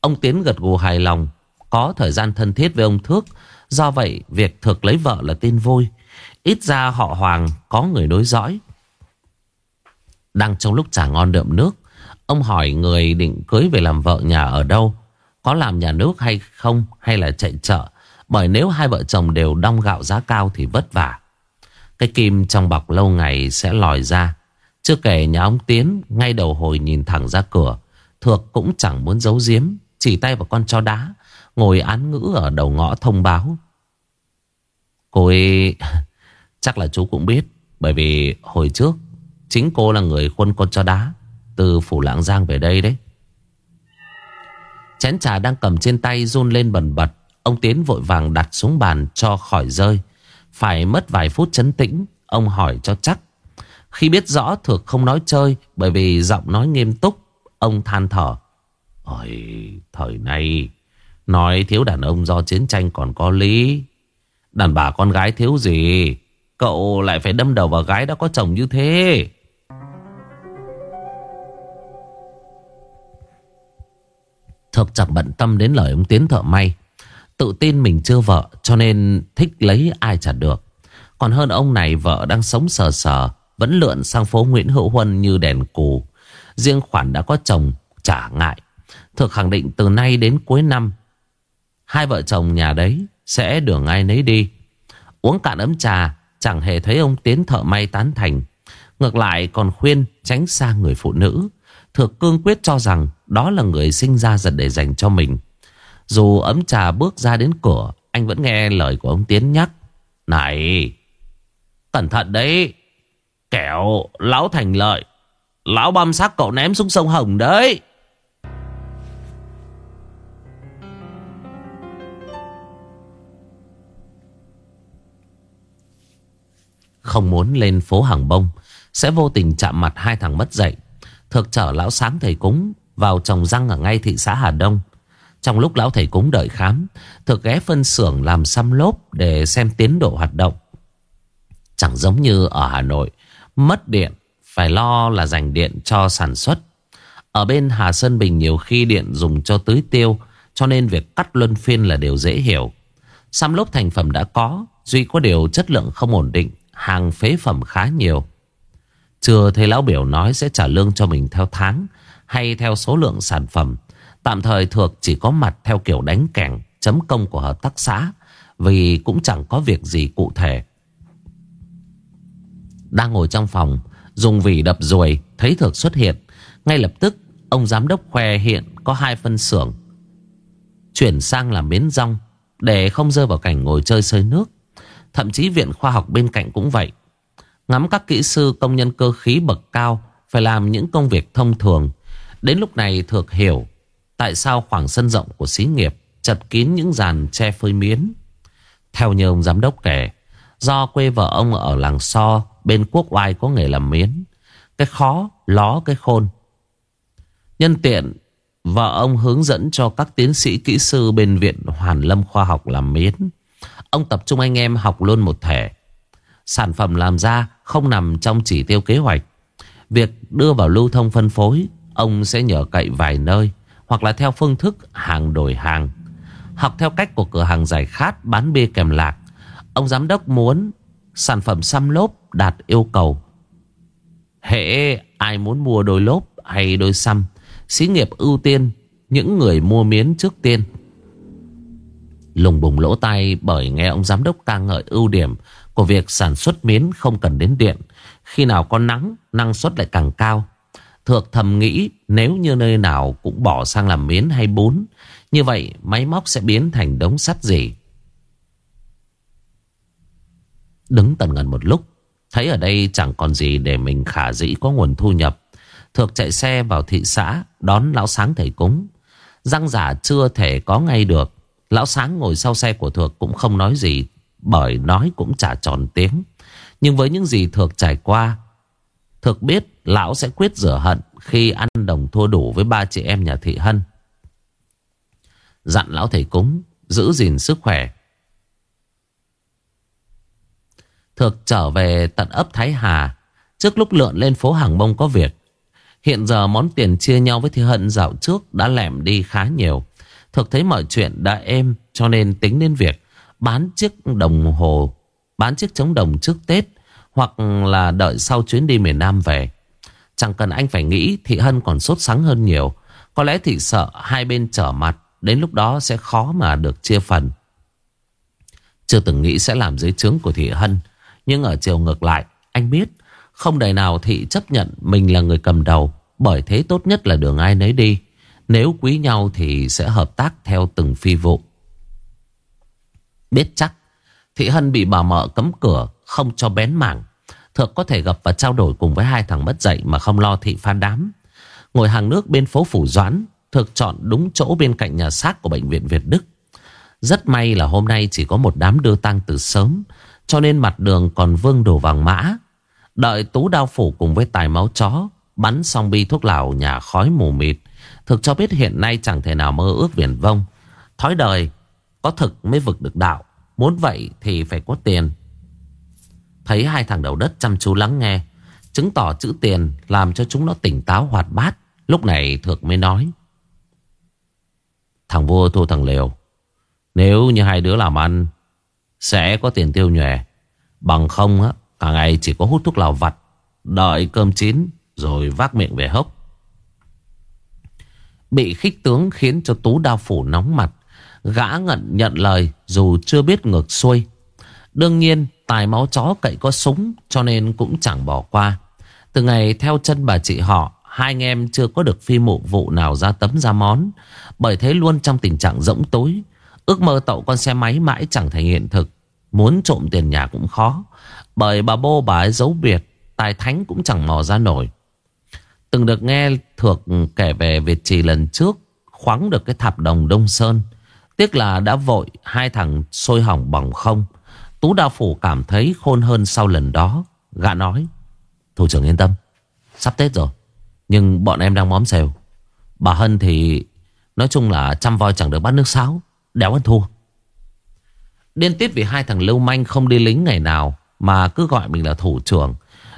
Ông Tiến gật gù hài lòng. Có thời gian thân thiết với ông Thước. Do vậy, việc Thược lấy vợ là tin vui. Ít ra họ Hoàng có người nối dõi. Đang trong lúc trà ngon đượm nước Ông hỏi người định cưới về làm vợ nhà ở đâu Có làm nhà nước hay không Hay là chạy chợ bởi nếu hai vợ chồng đều đong gạo giá cao Thì vất vả. Cái kim trong bọc lâu ngày sẽ lòi ra. Chưa kể nhà ông Tiến Ngay đầu hồi nhìn thẳng ra cửa, Thược cũng chẳng muốn giấu giếm, Chỉ tay vào con chó đá, Ngồi án ngữ ở đầu ngõ thông báo. Cô ấy, Chắc là chú cũng biết, Bởi vì hồi trước, Chính cô là người khuân con cho đá Từ Phủ Lạng Giang về đây đấy. Chén trà đang cầm trên tay run lên bần bật. Ông Tiến vội vàng đặt xuống bàn cho khỏi rơi. Phải mất vài phút chấn tĩnh Ông hỏi cho chắc. Khi biết rõ Thược không nói chơi Bởi vì giọng nói nghiêm túc Ông than thở. Ôi, thời nay Nói thiếu đàn ông do chiến tranh còn có lý. Đàn bà con gái thiếu gì? Cậu lại phải đâm đầu vào gái đã có chồng như thế. Thực chẳng bận tâm đến lời ông Tiến thợ may. Tự tin mình chưa vợ, Cho nên thích lấy ai chả được. Còn hơn ông này, vợ đang sống sờ sờ, Vẫn lượn sang phố Nguyễn Hữu Huân như đèn cù. Riêng khoản đã có chồng, Chả ngại. Thực khẳng định từ nay đến cuối năm, Hai vợ chồng nhà đấy Sẽ đường ai nấy đi. Uống cạn ấm trà, Chẳng hề thấy ông Tiến thợ may tán thành. Ngược lại còn khuyên tránh xa người phụ nữ. Thực cương quyết cho rằng Đó là người sinh ra dần để dành cho mình. Dù ấm trà bước ra đến cửa, Anh vẫn nghe lời của ông Tiến nhắc. Này, Cẩn thận đấy. Kẻo, lão thành lợi, Lão băm xác cậu ném xuống sông Hồng đấy. Không muốn lên phố hàng bông, Sẽ vô tình chạm mặt hai thằng mất dậy Thực trở lão sáng thầy cúng Vào trồng răng ở ngay thị xã Hà Đông. Trong lúc lão thầy cúng đợi khám Thực ghé phân xưởng làm xăm lốp Để xem tiến độ hoạt động. Chẳng giống như ở Hà Nội, Mất điện, Phải lo là dành điện cho sản xuất. Ở bên Hà Sơn Bình nhiều khi điện dùng cho tưới tiêu, Cho nên việc cắt luân phiên là điều dễ hiểu. Xăm lốp thành phẩm đã có, Duy có điều chất lượng không ổn định, Hàng phế phẩm khá nhiều. Chưa thấy lão biểu nói sẽ trả lương cho mình theo tháng hay theo số lượng sản phẩm. Tạm thời Thược chỉ có mặt theo kiểu đánh kèng, chấm công của hợp tác xã, vì cũng chẳng có việc gì cụ thể. Đang ngồi trong phòng dùng vỉ đập ruồi, thấy Thược xuất hiện. Ngay lập tức, ông giám đốc khoe hiện có hai phân xưởng chuyển sang làm miến rong, để không rơi vào cảnh ngồi chơi sơi nước. Thậm chí viện khoa học bên cạnh cũng vậy. Ngắm các kỹ sư công nhân cơ khí bậc cao Phải làm những công việc thông thường Đến lúc này Thược hiểu Tại sao khoảng sân rộng của xí nghiệp Chật kín những dàn che phơi miến? Theo như ông giám đốc kể Do quê vợ ông ở làng So Bên quốc oai có nghề làm miến Cái khó ló cái khôn. Nhân tiện Vợ ông hướng dẫn cho các tiến sĩ kỹ sư Bên viện Hoàn Lâm Khoa học làm miến. Ông tập trung anh em học luôn một thể. Sản phẩm làm ra không nằm trong chỉ tiêu kế hoạch. Việc đưa vào lưu thông phân phối, ông sẽ nhờ cậy vài nơi hoặc là theo phương thức hàng đổi hàng. Học theo cách của cửa hàng giải khát bán bia kèm lạc. Ông giám đốc muốn sản phẩm xăm lốp đạt yêu cầu. Hệ ai muốn mua đôi lốp hay đôi xăm, xí nghiệp ưu tiên những người mua miến trước tiên. Lùng bùng lỗ tai bởi nghe ông giám đốc ca ngợi ưu điểm của việc sản xuất miến không cần đến điện. Khi nào có nắng, năng suất lại càng cao. Thược thầm nghĩ nếu như nơi nào cũng bỏ sang làm miến hay bún, như vậy máy móc sẽ biến thành đống sắt gì. Đứng tần ngần một lúc, thấy ở đây chẳng còn gì để mình khả dĩ có nguồn thu nhập. Thược chạy xe vào thị xã đón lão sáng thầy cúng. Răng giả chưa thể có ngay được. Lão sáng ngồi sau xe của Thược cũng không nói gì bởi nói cũng chả tròn tiếng. Nhưng với những gì Thược trải qua, Thược biết lão sẽ quyết rửa hận khi ăn đồng thua đủ với ba chị em nhà thị hân. Dặn lão thầy cúng, giữ gìn sức khỏe. Thược trở về tận ấp Thái Hà, trước lúc lượn lên phố Hàng Bông có việc. Hiện giờ món tiền chia nhau với thị hân dạo trước đã lẻm đi khá nhiều. Thực thấy mọi chuyện đã êm cho nên tính đến việc bán chiếc đồng hồ, bán chiếc trống đồng trước Tết hoặc là đợi sau chuyến đi miền Nam về. Chẳng cần anh phải nghĩ Thị Hân còn sốt sắng hơn nhiều. Có lẽ Thị sợ hai bên trở mặt, đến lúc đó sẽ khó mà được chia phần. Chưa từng nghĩ sẽ làm dưới trướng của Thị Hân. Nhưng ở chiều ngược lại, anh biết không đời nào Thị chấp nhận mình là người cầm đầu. Bởi thế tốt nhất là đường ai nấy đi. Nếu quý nhau thì sẽ hợp tác theo từng phi vụ. Biết chắc Thị Hân bị bà mợ cấm cửa Không cho bén mảng thượng có thể gặp và trao đổi cùng với hai thằng mất dạy Mà không lo thị phan đám. Ngồi hàng nước bên phố Phủ Doãn Thược chọn đúng chỗ bên cạnh nhà xác của bệnh viện Việt Đức. Rất may là hôm nay chỉ có một đám đưa tang từ sớm, Cho nên mặt đường còn vương đồ vàng mã. Đợi tú đao phủ cùng với tài máu chó, Bắn xong bi thuốc lào nhà khói mù mịt. Thực cho biết hiện nay chẳng thể nào mơ ước viển vông. Thói đời, có thực mới vực được đạo. Muốn vậy thì phải có tiền. Thấy hai thằng đầu đất chăm chú lắng nghe, Chứng tỏ chữ tiền Làm cho chúng nó tỉnh táo hoạt bát, Lúc này Thược mới nói. Thằng vua thua thằng liều Nếu như hai đứa làm ăn, Sẽ có tiền tiêu nhòe. Bằng không á, Cả ngày chỉ có hút thuốc lào vặt, Đợi cơm chín, Rồi vác miệng về hốc. Bị khích tướng khiến cho Tú đao phủ nóng mặt, Gã ngận nhận lời dù chưa biết ngược xuôi. Đương nhiên tài máu chó cậy có súng cho nên cũng chẳng bỏ qua. Từ ngày theo chân bà chị họ, hai anh em chưa có được phi mụ vụ nào ra tấm ra món. Bởi thế luôn trong tình trạng rỗng tối. Ước mơ tậu con xe máy mãi chẳng thành hiện thực. Muốn trộm tiền nhà cũng khó. Bởi bà bô bà ấy giấu biệt, tài thánh cũng chẳng mò ra nổi. Từng được nghe Thược kể về Việt Trì lần trước, khoáng được cái thạp đồng Đông Sơn. Tiếc là đã vội hai thằng sôi hỏng bỏng không. Tú Đao Phủ cảm thấy khôn hơn sau lần đó. Gã nói. Thủ trưởng yên tâm. Sắp Tết rồi. Nhưng bọn em đang móm xèo. Bà Hân thì nói chung là trăm voi chẳng được bắt nước sáo. Đéo ăn thua. Điên tiết vì hai thằng lưu manh không đi lính ngày nào. Mà cứ gọi mình là thủ trưởng.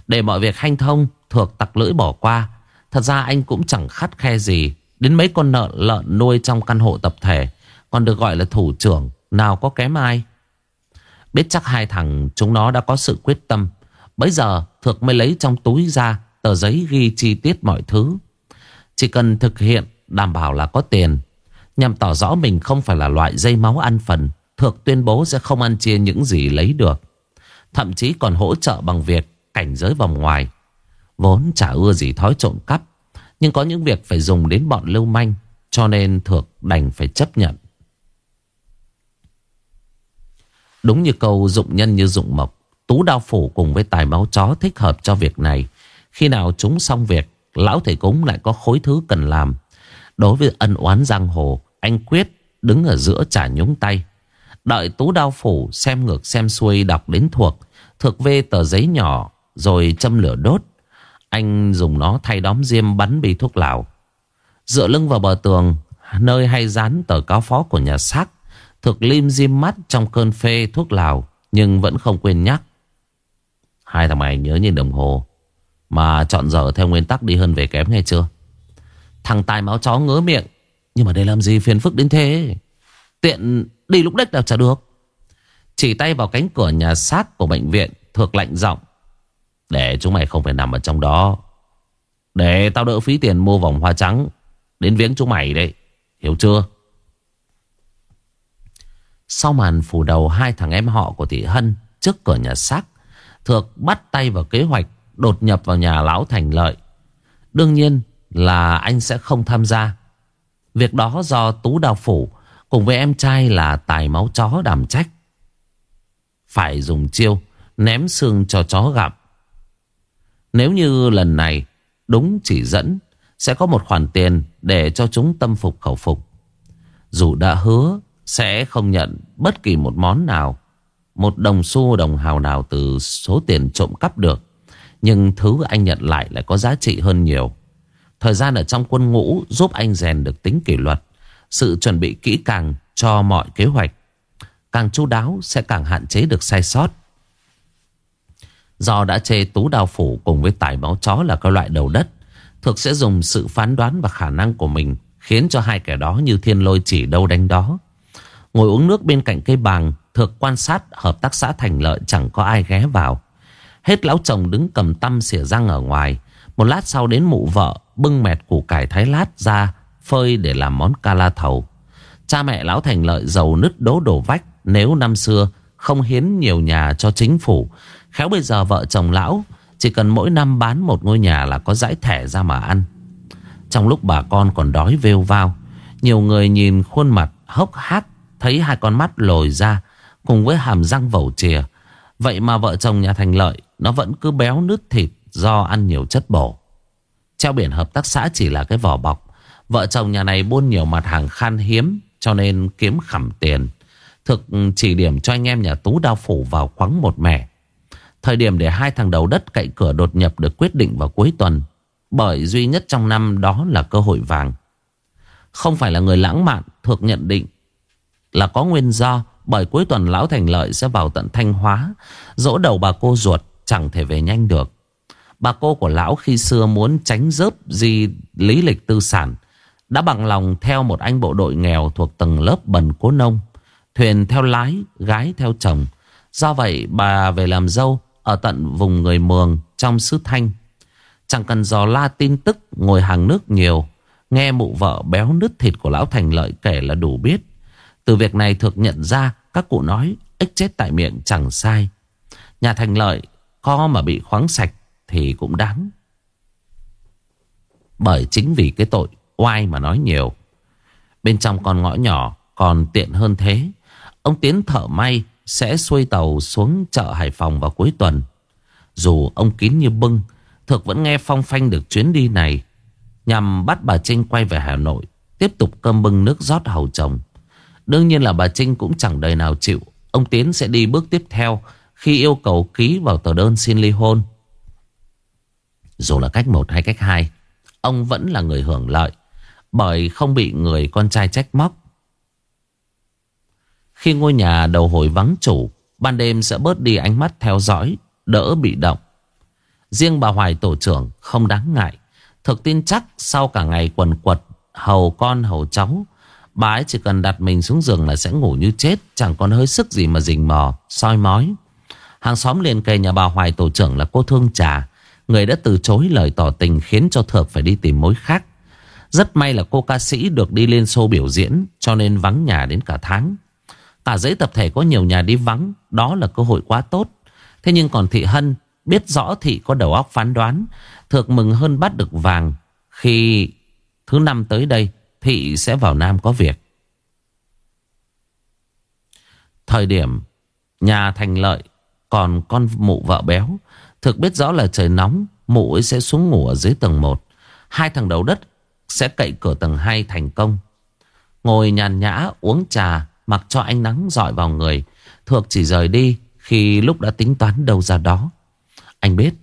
Để mọi việc hanh thông. Thuộc tặc lưỡi bỏ qua. Thật ra anh cũng chẳng khắt khe gì. Đến mấy con nợ lợn nuôi trong căn hộ tập thể. Còn được gọi là thủ trưởng, Nào có kém ai Biết chắc hai thằng chúng nó đã có sự quyết tâm. Bây giờ, Thược mới lấy trong túi ra Tờ giấy ghi chi tiết mọi thứ. Chỉ cần thực hiện, Đảm bảo là có tiền. Nhằm tỏ rõ mình không phải là loại dây máu ăn phần, Thược tuyên bố sẽ không ăn chia những gì lấy được. Thậm chí còn hỗ trợ bằng việc Cảnh giới vòng ngoài. Vốn chả ưa gì thói trộm cắp, Nhưng có những việc phải dùng đến bọn lưu manh, Cho nên Thược đành phải chấp nhận. Đúng như câu dụng nhân như dụng mộc, Tú đao phủ cùng với tài máu chó thích hợp cho việc này. Khi nào chúng xong việc, Lão thầy cúng lại có khối thứ cần làm. Đối với ân oán giang hồ, Anh quyết đứng ở giữa trả nhúng tay. Đợi tú đao phủ xem ngược xem xuôi đọc đến thuộc Thực vê tờ giấy nhỏ Rồi châm lửa đốt. Anh dùng nó thay đóm diêm bắn bi thuốc lào. Dựa lưng vào bờ tường, Nơi hay dán tờ cáo phó của nhà xác Thực lim dim mắt trong cơn phê thuốc lào, Nhưng vẫn không quên nhắc. Hai thằng mày nhớ nhìn đồng hồ, Mà chọn giờ theo nguyên tắc đi hơn về kém nghe chưa? Thằng tài máu chó ngớ miệng, Nhưng mà đây làm gì phiền phức đến thế? Tiện đi lúc đếch nào chả được. Chỉ tay vào cánh cửa nhà xác của bệnh viện, Thược lạnh giọng. Để chúng mày không phải nằm ở trong đó. Để tao đỡ phí tiền mua vòng hoa trắng, Đến viếng chúng mày đấy. Hiểu chưa? Sau màn phủ đầu, hai thằng em họ của Thị Hân Trước cửa nhà xác Thược bắt tay vào kế hoạch Đột nhập vào nhà lão thành lợi. Đương nhiên là anh sẽ không tham gia. Việc đó do Tú Đào Phủ Cùng với em trai là tài máu chó đảm trách. Phải dùng chiêu, Ném xương cho chó gặp Nếu như lần này Đúng chỉ dẫn, Sẽ có một khoản tiền Để cho chúng tâm phục khẩu phục. Dù đã hứa sẽ không nhận bất kỳ một món nào, Một đồng xu, đồng hào nào Từ số tiền trộm cắp được. Nhưng thứ anh nhận lại lại có giá trị hơn nhiều. Thời gian ở trong quân ngũ Giúp anh rèn được tính kỷ luật, Sự chuẩn bị kỹ càng cho mọi kế hoạch. Càng chú đáo sẽ càng hạn chế được sai sót. Do đã chê tú đào phủ cùng với tài máu chó là các loại đầu đất Thực sẽ dùng sự phán đoán và khả năng của mình Khiến cho hai kẻ đó như thiên lôi chỉ đâu đánh đó. Ngồi uống nước bên cạnh cây bàng Thực quan sát hợp tác xã thành lợi chẳng có ai ghé vào. Hết lão chồng đứng cầm tăm xỉa răng ở ngoài. Một lát sau đến mụ vợ, Bưng mẹt củ cải thái lát ra, Phơi để làm món ca la thầu. Cha mẹ lão thành lợi giàu nứt đố đổ vách, Nếu năm xưa không hiến nhiều nhà cho chính phủ. Khéo bây giờ vợ chồng lão, Chỉ cần mỗi năm bán một ngôi nhà là có dãi thẻ ra mà ăn. Trong lúc bà con còn đói vêu vao, Nhiều người nhìn khuôn mặt hốc hác Thấy hai con mắt lồi ra Cùng với hàm răng vẩu chìa. Vậy mà vợ chồng nhà thành lợi, Nó vẫn cứ béo nứt thịt Do ăn nhiều chất bổ. Treo biển hợp tác xã chỉ là cái vỏ bọc. Vợ chồng nhà này buôn nhiều mặt hàng khan hiếm, Cho nên kiếm khẩm tiền. Thực chỉ điểm cho anh em nhà Tú Đao Phủ vào khoáng một mẻ. Thời điểm để hai thằng đầu đất cậy cửa đột nhập được quyết định vào cuối tuần, Bởi duy nhất trong năm đó là cơ hội vàng. Không phải là người lãng mạn, thuộc nhận định là có nguyên do Bởi cuối tuần Lão Thành Lợi sẽ vào tận Thanh Hóa Dỗ đầu bà cô ruột chẳng thể về nhanh được Bà cô của Lão khi xưa muốn tránh rớp gì lý lịch tư sản Đã bằng lòng theo một anh bộ đội nghèo thuộc tầng lớp bần cố nông Thuyền theo lái, gái theo chồng Do vậy bà về làm dâu ở tận vùng người Mường trong xứ Thanh. Chẳng cần dò la tin tức ngồi hàng nước nhiều. Nghe mụ vợ béo nứt thịt của lão Thành Lợi kể là đủ biết. Từ việc này thực nhận ra các cụ nói ếch chết tại miệng chẳng sai. Nhà Thành Lợi có mà bị khoáng sạch thì cũng đáng. Bởi chính vì cái tội oai mà nói nhiều. Bên trong con ngõ nhỏ còn tiện hơn thế. Ông Tiến thợ may sẽ xuôi tàu xuống chợ Hải Phòng vào cuối tuần. Dù ông kín như bưng, Thực vẫn nghe phong phanh được chuyến đi này nhằm bắt bà Trinh quay về Hà Nội, tiếp tục cơm bưng nước rót hầu chồng. Đương nhiên là bà Trinh cũng chẳng đời nào chịu. Ông Tiến sẽ đi bước tiếp theo khi yêu cầu ký vào tờ đơn xin ly hôn. Dù là cách một hay cách hai, ông vẫn là người hưởng lợi bởi không bị người con trai trách móc. Khi ngôi nhà đầu hồi vắng chủ Ban đêm sẽ bớt đi ánh mắt theo dõi Đỡ bị động Riêng bà Hoài tổ trưởng không đáng ngại Thực tin chắc sau cả ngày quần quật Hầu con hầu cháu Bà ấy chỉ cần đặt mình xuống giường là sẽ ngủ như chết, Chẳng còn hơi sức gì mà rình mò, soi mói. Hàng xóm liền kề nhà bà Hoài tổ trưởng là cô Thương Trà. Người đã từ chối lời tỏ tình Khiến cho Thược phải đi tìm mối khác. Rất may là cô ca sĩ được đi lên show biểu diễn, Cho nên vắng nhà đến cả tháng. Cả giấy tập thể có nhiều nhà đi vắng, Đó là cơ hội quá tốt. Thế nhưng còn Thị Hân, Biết rõ Thị có đầu óc phán đoán, Thược mừng hơn bắt được vàng Khi thứ năm tới đây. Thị sẽ vào Nam có việc. Thời điểm Nhà thành lợi Còn con mụ vợ béo, Thực biết rõ là trời nóng, Mụ ấy sẽ xuống ngủ ở dưới tầng 1 Hai thằng đầu đất Sẽ cậy cửa tầng 2 thành công. Ngồi nhàn nhã uống trà, Mặc cho ánh nắng dọi vào người, Thược chỉ rời đi Khi lúc đã tính toán đâu ra đó. Anh biết,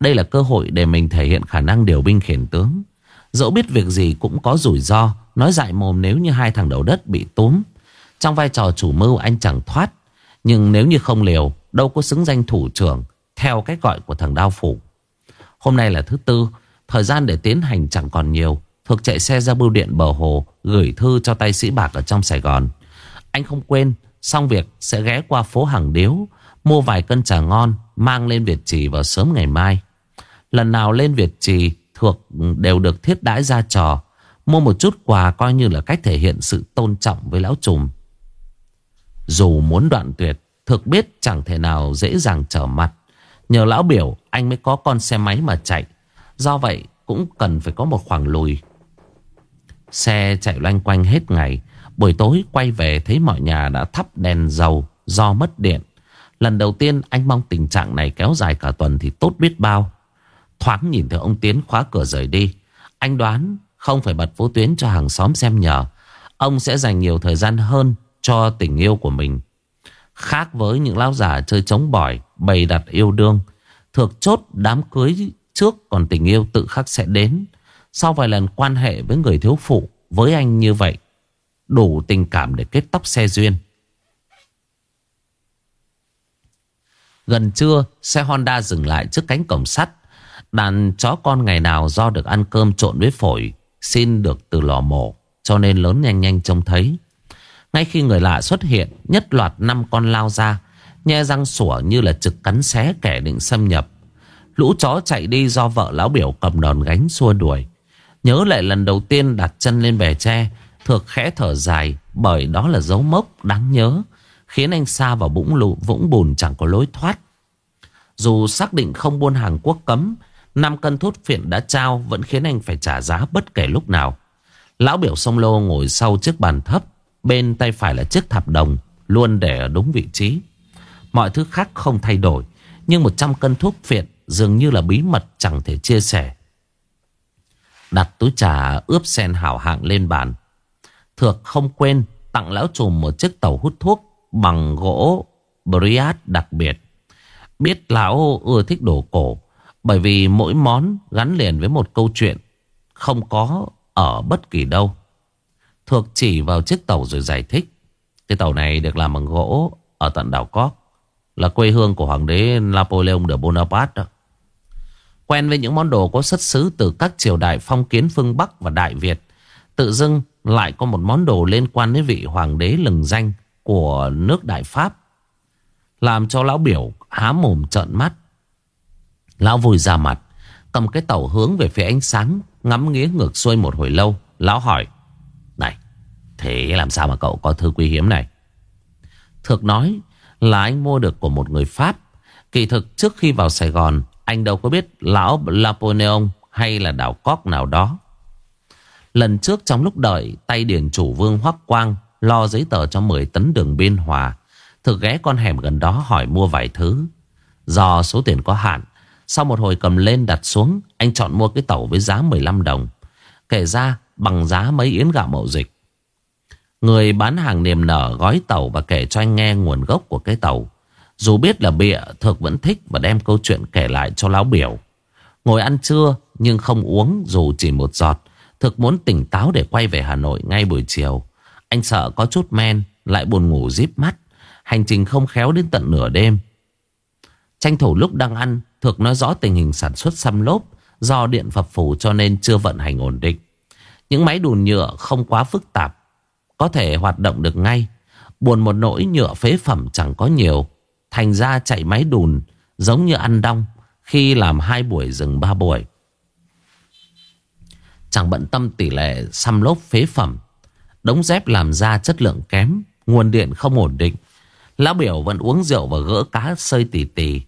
Đây là cơ hội để mình thể hiện khả năng điều binh khiển tướng. Dẫu biết việc gì cũng có rủi ro Nói dại mồm nếu như hai thằng đầu đất bị túm. Trong vai trò chủ mưu anh chẳng thoát. Nhưng nếu như không liều, Đâu có xứng danh thủ trưởng Theo cách gọi của thằng Đao Phủ. Hôm nay là thứ tư, Thời gian để tiến hành chẳng còn nhiều. Thực chạy xe ra bưu điện bờ hồ, Gửi thư cho tay sĩ bạc ở trong Sài Gòn. Anh không quên, Xong việc sẽ ghé qua phố hàng điếu, Mua vài cân trà ngon, Mang lên Việt Trì vào sớm ngày mai. Lần nào lên Việt Trì, Thuộc đều được thiết đãi ra trò. Mua một chút quà coi như là cách thể hiện sự tôn trọng với lão trùm. Dù muốn đoạn tuyệt, Thực biết chẳng thể nào dễ dàng trở mặt. Nhờ lão biểu, anh mới có con xe máy mà chạy. Do vậy, cũng cần phải có một khoảng lùi. Xe chạy loanh quanh hết ngày. Buổi tối quay về thấy mọi nhà đã thắp đèn dầu, do mất điện. Lần đầu tiên anh mong tình trạng này kéo dài cả tuần thì tốt biết bao. Thoáng nhìn thấy ông Tiến khóa cửa rời đi. Anh đoán không phải bật vô tuyến cho hàng xóm xem nhờ. Ông sẽ dành nhiều thời gian hơn cho tình yêu của mình. Khác với những lão già chơi chống bỏi, Bày đặt yêu đương, Thược chốt đám cưới trước Còn tình yêu tự khắc sẽ đến. Sau vài lần quan hệ với người thiếu phụ, Với anh như vậy, Đủ tình cảm để kết tóc xe duyên. Gần trưa, Xe Honda dừng lại trước cánh cổng sắt. Đàn chó con ngày nào do được ăn cơm trộn với phổi. Xin được từ lò mổ Cho nên lớn nhanh nhanh trông thấy. Ngay khi người lạ xuất hiện Nhất loạt năm con lao ra Nhe răng sủa như là trực cắn xé kẻ định xâm nhập. Lũ chó chạy đi do vợ lão biểu cầm đòn gánh xua đuổi. Nhớ lại lần đầu tiên đặt chân lên bè tre Thược khẽ thở dài Bởi đó là dấu mốc đáng nhớ Khiến anh xa vào vũng, lụ, vũng bùn chẳng có lối thoát. Dù xác định không buôn hàng quốc cấm năm cân thuốc phiện đã trao Vẫn khiến anh phải trả giá bất kể lúc nào. Lão biểu sông lô ngồi sau chiếc bàn thấp, Bên tay phải là chiếc thạp đồng, Luôn để ở đúng vị trí. Mọi thứ khác không thay đổi, Nhưng 100 cân thuốc phiện Dường như là bí mật chẳng thể chia sẻ. Đặt túi trà ướp sen hảo hạng lên bàn. Thược không quên tặng lão trùm một chiếc tàu hút thuốc bằng gỗ Briat đặc biệt. Biết lão ưa thích đồ cổ bởi vì mỗi món gắn liền với một câu chuyện, không có ở bất kỳ đâu. thuộc chỉ vào chiếc tàu rồi giải thích. Cái tàu này được làm bằng gỗ ở tận đảo Cóc Là quê hương của hoàng đế Napoleon de Bonaparte đó. Quen với những món đồ có xuất xứ từ các triều đại phong kiến phương Bắc và Đại Việt. Tự dưng lại có một món đồ liên quan đến vị hoàng đế lừng danh của nước Đại Pháp. Làm cho lão biểu há mồm trợn mắt. Lão vui ra mặt, cầm cái tàu hướng về phía ánh sáng, ngắm nghía ngược xuôi một hồi lâu. Lão hỏi, này, thế làm sao mà cậu có thư quý hiếm này? Thực nói là anh mua được của một người Pháp. Kỳ thực trước khi vào Sài Gòn, anh đâu có biết lão Napoleon hay là đảo Cóc nào đó. Lần trước trong lúc đợi tay điền chủ vương Hoắc Quang lo giấy tờ cho 10 tấn đường biên hòa. Thực ghé con hẻm gần đó hỏi mua vài thứ. Do số tiền có hạn, sau một hồi cầm lên đặt xuống, anh chọn mua cái tàu với giá 15 đồng. Kể ra bằng giá mấy yến gạo mậu dịch. Người bán hàng niềm nở gói tàu và kể cho anh nghe nguồn gốc của cái tàu. Dù biết là bịa, Thực vẫn thích và đem câu chuyện kể lại cho lão biểu. Ngồi ăn trưa nhưng không uống dù chỉ một giọt. Thực muốn tỉnh táo để quay về Hà Nội ngay buổi chiều. Anh sợ có chút men, lại buồn ngủ díp mắt. Hành trình không khéo đến tận nửa đêm. Tranh thủ lúc đang ăn, Thực nói rõ tình hình sản xuất xăm lốp do điện phập phủ cho nên chưa vận hành ổn định. Những máy đùn nhựa không quá phức tạp, có thể hoạt động được ngay. Buồn một nỗi nhựa phế phẩm chẳng có nhiều. Thành ra chạy máy đùn giống như ăn đong khi làm hai buổi dừng ba buổi. Chẳng bận tâm tỷ lệ xăm lốp phế phẩm Đống dép làm ra chất lượng kém Nguồn điện không ổn định Lão biểu vẫn uống rượu và gỡ cá sơi tỉ tỉ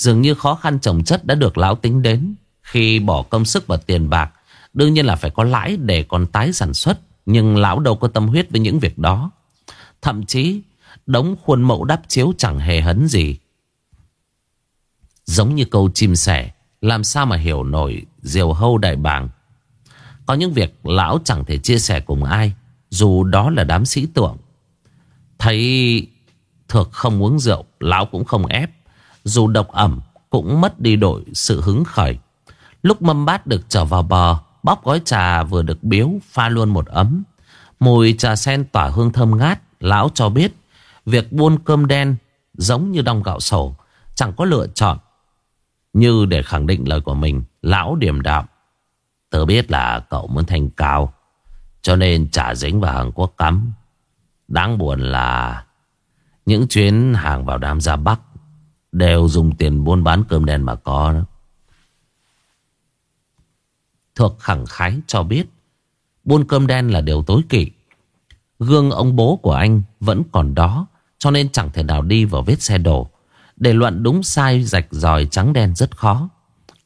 Dường như khó khăn trồng chất đã được lão tính đến. Khi bỏ công sức và tiền bạc, Đương nhiên là phải có lãi để còn tái sản xuất, Nhưng lão đâu có tâm huyết với những việc đó. Thậm chí, Đống khuôn mẫu đắp chiếu chẳng hề hấn gì. Giống như câu chim sẻ, Làm sao mà hiểu nổi Diều hâu đại bàng. Có những việc lão chẳng thể chia sẻ cùng ai, Dù đó là đám sĩ tượng. Thấy Thực không uống rượu, Lão cũng không ép. Dù độc ẩm cũng mất đi đổi sự hứng khởi. Lúc mâm bát được trở vào bờ, bóp gói trà vừa được biếu, Pha luôn một ấm. Mùi trà sen tỏa hương thơm ngát, Lão cho biết, Việc buôn cơm đen giống như đong gạo sổ, Chẳng có lựa chọn. Như để khẳng định lời của mình, Lão điềm đạm. Tớ biết là cậu muốn thành cao, Cho nên trả dính vào Hàn Quốc cắm. Đáng buồn là Những chuyến hàng vào Nam ra Bắc Đều dùng tiền buôn bán cơm đen mà có đó. Thược khẳng khái cho biết, Buôn cơm đen là điều tối kỵ. Gương ông bố của anh vẫn còn đó, Cho nên chẳng thể nào đi vào vết xe đổ. Để luận đúng sai rạch ròi trắng đen rất khó.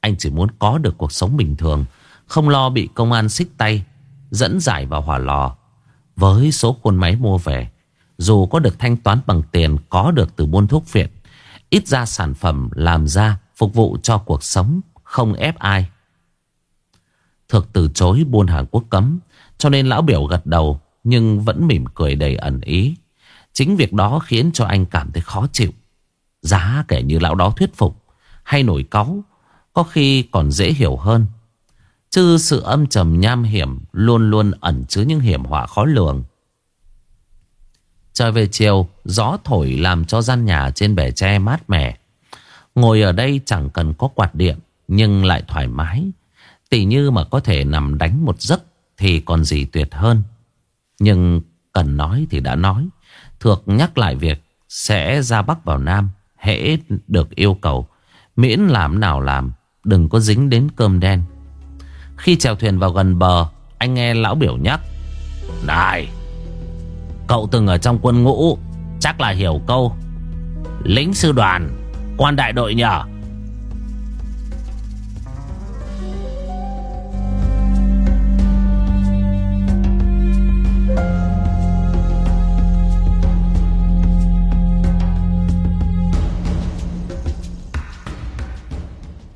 Anh chỉ muốn có được cuộc sống bình thường, Không lo bị công an xích tay, Dẫn giải vào hỏa lò. Với số khuôn máy mua về, Dù có được thanh toán bằng tiền Có được từ buôn thuốc viện Ít ra sản phẩm làm ra Phục vụ cho cuộc sống Không ép ai. Thực từ chối buôn hàng quốc cấm, Cho nên lão biểu gật đầu Nhưng vẫn mỉm cười đầy ẩn ý. Chính việc đó khiến cho anh cảm thấy khó chịu. Giá kể như lão đó thuyết phục, Hay nổi cáu, Có khi còn dễ hiểu hơn. Chứ sự âm trầm nham hiểm Luôn luôn ẩn chứa những hiểm họa khó lường. Trời về chiều, Gió thổi làm cho gian nhà trên bể tre mát mẻ. Ngồi ở đây chẳng cần có quạt điện, Nhưng lại thoải mái. Tỷ như mà có thể nằm đánh một giấc Thì còn gì tuyệt hơn. Nhưng cần nói thì đã nói, Thược nhắc lại việc Sẽ ra Bắc vào Nam, Hễ được yêu cầu. Miễn làm nào làm, Đừng có dính đến cơm đen. Khi chèo thuyền vào gần bờ, Anh nghe lão biểu nhắc, Này Cậu từng ở trong quân ngũ, Chắc là hiểu câu. Lính sư đoàn, Quan đại đội nhờ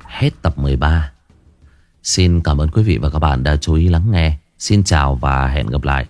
Hết tập 13 Xin cảm ơn quý vị và các bạn đã chú ý lắng nghe. Xin chào và hẹn gặp lại.